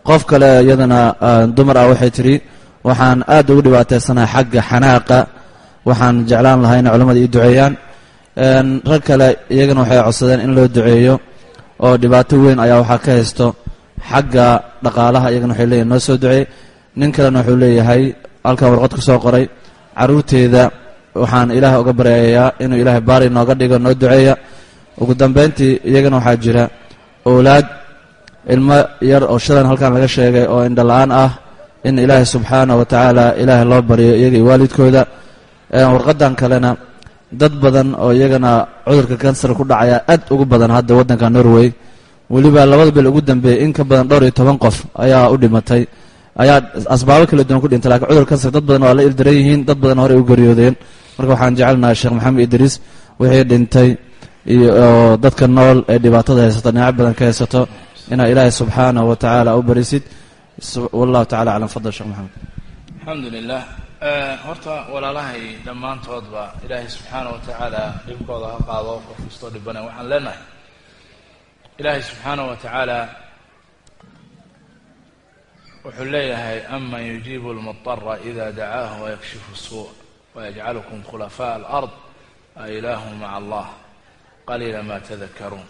Qof kale iyadana dumar ah waxay tidhi waxaan aad ugu dhibaataysanahay xagga xanaaqa. Waxaan jeclaan lahaa inay culimmada ii duceeyaan. Rag kale iyagana waxay codsadeen in loo duceeyo oo dhibaato weyn ayaa waxaa ka haysto. Xagga dhaqaalaha iyagana waxay leeyihiin noo soo duceey nin kalena wuxuu leeyahay halkan warqad ku soo qoray carruurteeda waxaan ilaah uga baryayaa inuu ilaahay baari nooga dhigo noo duceeya. Ugu dambayntii iyagana waxaa jira owlaad ilmo yar oo shalan halkan laga sheegay oo indhala-aan ah in ilaahay subxaanah wa tacaala ilaahay loo baryo iyaga iyo waalidkooda warqadan kalena dad badan oo iyagana cudurka kansar ku dhacaya aad ugu badan hadda waddanka norway. Weliba labada bil ugu dambeeyey in ka badan dhowr iyo toban qof ayaa u dhimatay ayaa asbaabo kala duwan ku dhintay lakiin cudur dad badan waa la ildaran yihiin dad badan horey u geeriyoodeen marka waxaan jecelnahay sheekh maxamed idriis wixii dhintay iyo dadka nool ee dhibaatada haysato dhinac badan ka haysato inaa ilaahay subxaanahu wa tacaala u barisid. Wallahu tacala aclam. Fadal sheekh maxamed. Alxamdu lilah horta walaalahay dhammaantoodba ilaahay subxaana wa tacaala dhibkooda ha qaado qof kastoo dhibana waxaan leenahay. Ilaahay subxaana wa tacaala wuxuu leeyahay aman yujiibu lmudara ida dacaahu wayakshifu suu wayajcalukum khulafaaء alard a ilaahu maca allah qaliila ma tadakaruun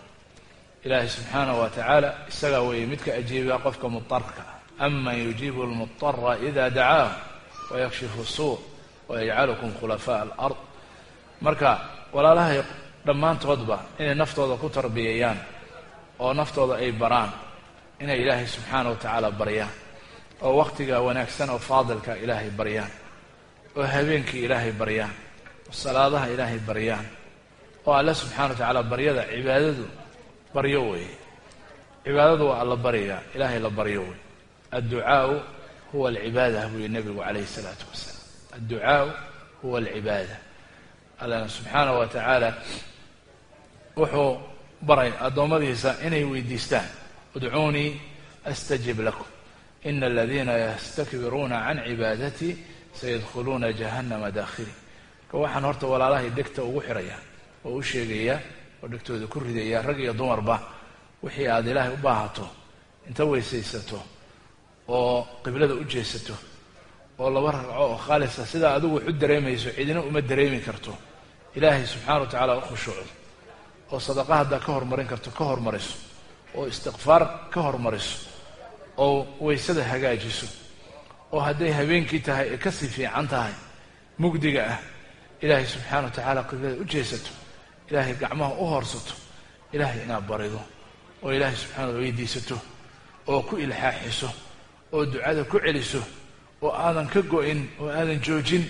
ilaahay subxaanaه wa tacaala isagaa weeye midka ajiibaa qofka mudarka aman yujiibu lmudara ida dacaahu wayakshifu suu wayajcalukum khulafaaء alard marka walaalahay dhammaantoodba inay naftooda ku tarbiyeeyaan oo naftooda ay baraan inay ilaahay subxaana wa tacaala baryaan oo wakhtiga wanaagsan oo faadilka ilaahay baryaan oo habeenkii ilaahay baryaan oo salaadaha ilaahay baryaan oo alle subxana wa tacaala baryada cibaadadu baryo weeye. Cibaadadu waa alla baryaa ilaahay la baryo wey adducaau huwa alcibaada buuyi nebigu calayhi salaatu wasalaam. Adducaau huwa alcibaada. Allana subxaana wa tacaala wuxuu baray addoommadiisa inay weydiistaan udcuunii astajib lakum ina aladiina yastakbiruuna can cibaadatii sayadkhuluuna jahannama daakhili ka waxaan horta walaalahay dhegta ugu xiraya oo u sheegaya oo dhegtooda ku ridaya rag iyo dumarba wixii aada ilaahay u baahato inta weysaysato oo qiblada u jeesato oo laba ragco oo khaalisa sidaa adigu wax u dareemayso cidina uma dareemi karto ilaahay subxaana wa tacaala u khushuucdo oo sadaqa haddaa ka hormarin karto ka hormariso oo istikfaar ka hormariso oo waysada hagaajiso oo hadday habeenkii tahay ay ka sii fiican tahay mugdiga ah ilaahay subxaana wa tacaala qiblada u jeesato ilaahay gacmaha u hoorsato ilaahay inaad barido oo ilaahay subxana weydiisato oo ku ilxaaxiso oo ducada ku celiso oo aadan ka go-in oo aadan joojin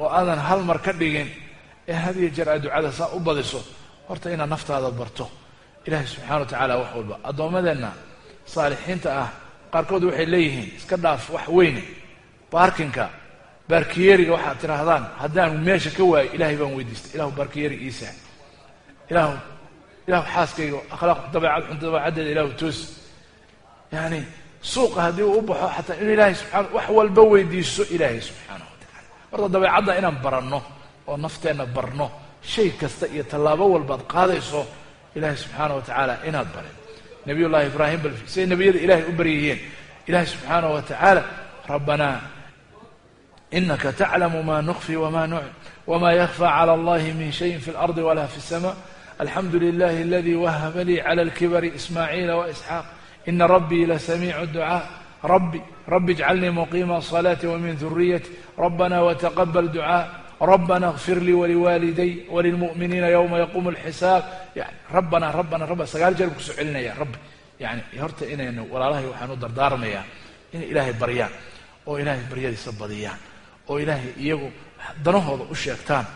oo aadan hal mar ka dhigin ee had iyo jeer aad ducada saa u badiso horta inaad naftaada barto. Ilaahay subxana wa tacaala wax walba addoommadeenna saalixiinta ah qaarkood waxay leeyihiin iska dhaaf wax weyne baarkinka baarkiyeriga waxaad tidhaahdaan haddaan meesha ka waayo ilaahay baan weydiistay. Ilahu baarkiyeri iisaa ilahu ilahu xaaskayga akhlaaq dabeecad xunta dabeecaddeeda ilahu toos. Yani suuqa haddii uu u baxo xataa inuu ilaahay subxana wax walba weydiiso ilaahay subxaana wa tacala horta dabeecadda inaan baranno oo nafteenna barno shay kasta iyo tallaabo walbaad qaadayso ilaahay subxaana wa tacaala inaad barin nabiy llahi ibraahim bal siday nebiyada ilahay u baryayeen ilahay subxaana wa tacaala rabbanaa inaka taclamu ma nukfi wma nucl wma yakfى clى allahi min shayin fi اlardi wala fi الsma alxamdu lilahi aladi wahaba lii clى اlkibri ismaaciila waisxaaq ina rabbii lasamiicu ducaa rabbi rabbi اjcalnii muqiima الصalaati wmin duriyati rabana wtaqbl ducaa rabana اغfir lii waliwaaliday walilmu'miniina ywma yaquum اlxisaab yani rabbana rabbana rabba sagaal jeer ku soo celinaya rabbi yani horta inaynu walaalahay waxaan u dardaarmayaa inay ilaahay baryaan oo ilaahay baryadiisa badiyaan oo ilaahay iyagu danahooda u sheegtaan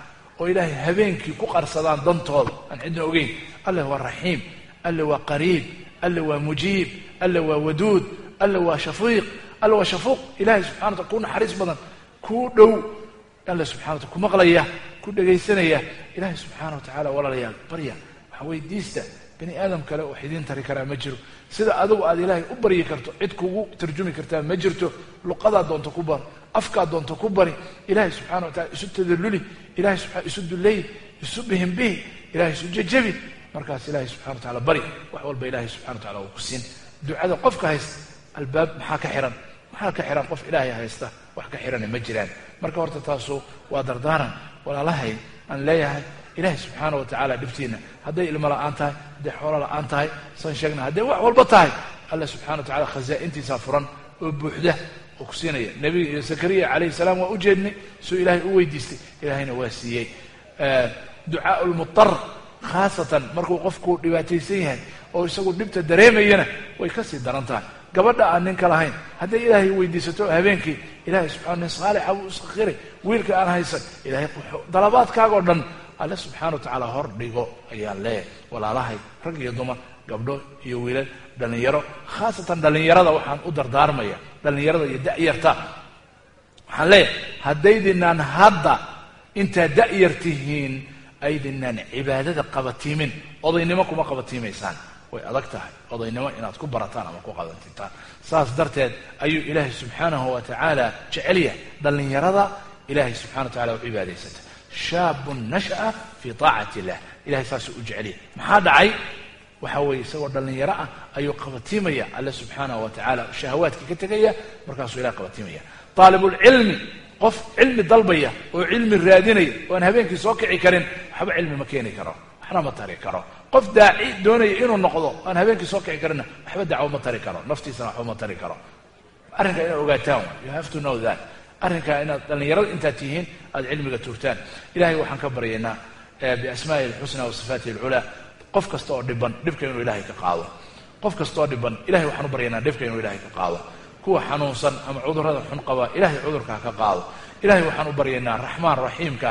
oo ilaahay habeenkii ku qarsadaan dantooda aan cidna ogeyn alle waa raxiim alle waa qariib alle waa mujiib alle waa waduud alle waa shafiiq alle waa shafuuq ilahay subxana wataala kuu naxariis badan kuu dhow alle subxana watala ku maqlaya ku dhegaysanaya ilaahay subxaana wa tacaala walaalayaal barya waxa weydiista bani aadam kale wax idiin tari karaa ma jiro. Sida adigu aad ilaahay u baryi karto cid kugu tarjumi kartaa ma jirto luqadaa doonta ku bar afkaa doonta ku bari ilaahay subxana wa tacala isu tadalluli ilahay isu duleey isu bihinbihi ilahay isu jejebi. Markaas ilaahay subxana wa tacala bari wax walba ilaahay subxana wa tacala uu ku siin. Ducada qofka haysta albaab maxaa ka xiran? Maxaa ka xiran qof ilaahay haysta? Wax ka xirana ma jiraan. Marka horta taasu waa dardaaran walaalahay aan leeyahay ilaahay subxaana wa tacaala dhibtiina hadday ilmo la'aan tahay hadday xoolo la'aan tahay san sheegna hadday wax walba tahay alla subxana wa tacala khazaa'intiisaa furan oo buuxda oo ku siinaya. Iyo zakariya calayhi salaam waa u jeednay suu ilaahay u weydiistay ilaahayna waa siiyey. Ducaa lmutar khaasatan markuu qofku dhibaataysan yahay oo isagu dhibta dareemayana way ka sii daran tahay. Gabadha aan ninka lahayn hadday ilaahay weydiisato habeenkii ilahay subxana saalixa buu isakhiray wiilka aan haysan ilahay dalabaadkaagoo dhan alle subxaana wa tacaala hor dhigo ayaan leeyahay walaalahay rag iyo dumar gabdho iyo wiilal dhallinyaro khaasatan dhallinyarada waxaan u dardaarmaya dhallinyarada iyo da'yarta. Waxaan leeyahay haddaydinaan hadda intaa da'yar tihiin aydinaan cibaadada qabatiimin odaynimo kuma qabatiimaysaan. Way adag tahay odaynimo inaad ku barataan ama ku qadantintaan. Saas darteed ayuu ilaahay subxaanahu wa tacaala jecel yahay dhallinyarada ilaahay subxana wa tacala u cibaadaysata shaabun nasha'a fii taacati illah ilahay saasuu u jecel yahay maxaa dhacay? Waxa weeye isagoo dhallinyaro ah ayuu qabatiimaya. Alle subxaanahu wa tacaala shahawaadkii ka tegaya markaasuu ilahay qabatiimaya. Aalibulcilmi qof cilmi dalbaya oo cilmi raadinaya oo aan habeenkii soo kici karin waxba cilmi ma keeni karo waxna ma tari karo. Qof daaci doonaya inuu noqdo aan habeenkii soo kici karinna waxba dacwo ma tari karo naftiisana waxba ma tari karo. Arrinka inaad ogaataan you have to know that arrinkaa inaad dhallinyarada intaad tihiin aada cilmiga tuurtaan. Ilahay waxaan ka baryaynaa biasmaa'ihi alxusna wa sifaatihi qof kasta oo dhiban dhibka inuu ilahay ka qaado. Qof kasta dhiban ilahay waxaan u baryaynaa dhibka inuu ilahay ka qaado. Kuwa xanuunsan ama cudurrada xun qaba ilahay cudurkaa ka qaado. Ilahay waxaan u baryaynaa raxmaan raxiimka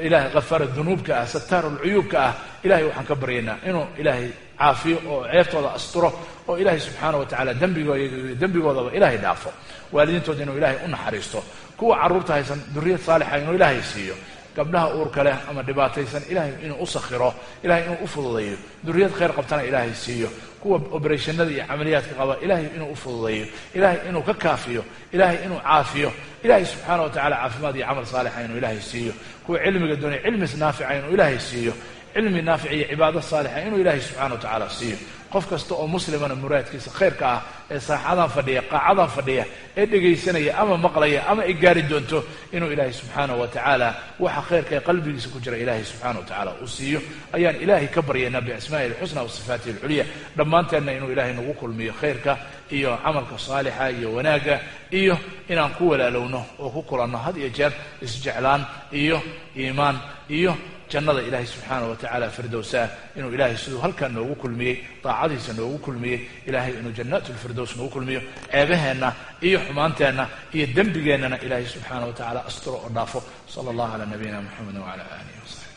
ilahay khafaara dunuubka ah sataaru lcuyuubka ah. Ilahay waxaan ka baryaynaa inuu ilaahay caafiyo oo ceebtooda asturo oo ilaahay subxaana wa tacala dembigooda dembigoodaba ilaahay dhaafo. Waalidiintooda inuu ilaahay u naxariisto kuwa carruurta haysan duriyad saalixa inuu ilaahay siiyo gabdhaha uurka leh ama dhibaataysan ilaahay inuu u sakhiro ilahay inuu u fududeeyo. Duriyad khayr qabtana ilaahay siiyo. Kuwa oberashanada iyo camaliyaadka qaba ilaahay inuu u fududeeyo. Ilaahay inuu ka kaafiyo. Ilaahay inuu caafiyo. Ilaahay subxaana wa tacala caafimaad iyo camal saalixa inuu ilaahay siiyo. Kuwa cilmiga doonaya cilmis naafica inuu ilaahay siiyo. Cilmi naafic iyo cibaado saalixa inuu ilaahay subxana wa tacaala siiyo qof kasta oo muslimana muraadkiisa khayrka ah ee saaxadan fadhiya qaacadan fadhiya ee dhegaysanaya ama maqlaya ama ay gaari doonto inuu ilaahay subxaanahu wa tacaala waxa khayrka ee qalbigiisa ku jira ilaahay subxana wa tacaala uu siiyo. Ayaan ilaahay ka baryaynaa biasmaa'ihi alxusna wa sifaatihi alculya dhammaanteenna inuu ilaahay nagu kulmiyo khayrka iyo camalka saalixa iyo wanaagga iyo inaan ku walaalowno oo ku kulanno had iyo jeer isjeclaan iyo iimaan iyo jannada ilaahay subxaanah wa tacaala firdowsaa inuu ilaahay siduu halkan noogu kulmiyey daacadiisa noogu kulmiyey ilaahay inuu jannaatulfirdows noogu kulmiyo ceebaheenna iyo xumaanteenna iyo dembigeennana ilaahay subxaanah wa tacaala asturo oo dhaafo. Sala allah calaa nabiyina moxamed wacala alih wasaxbi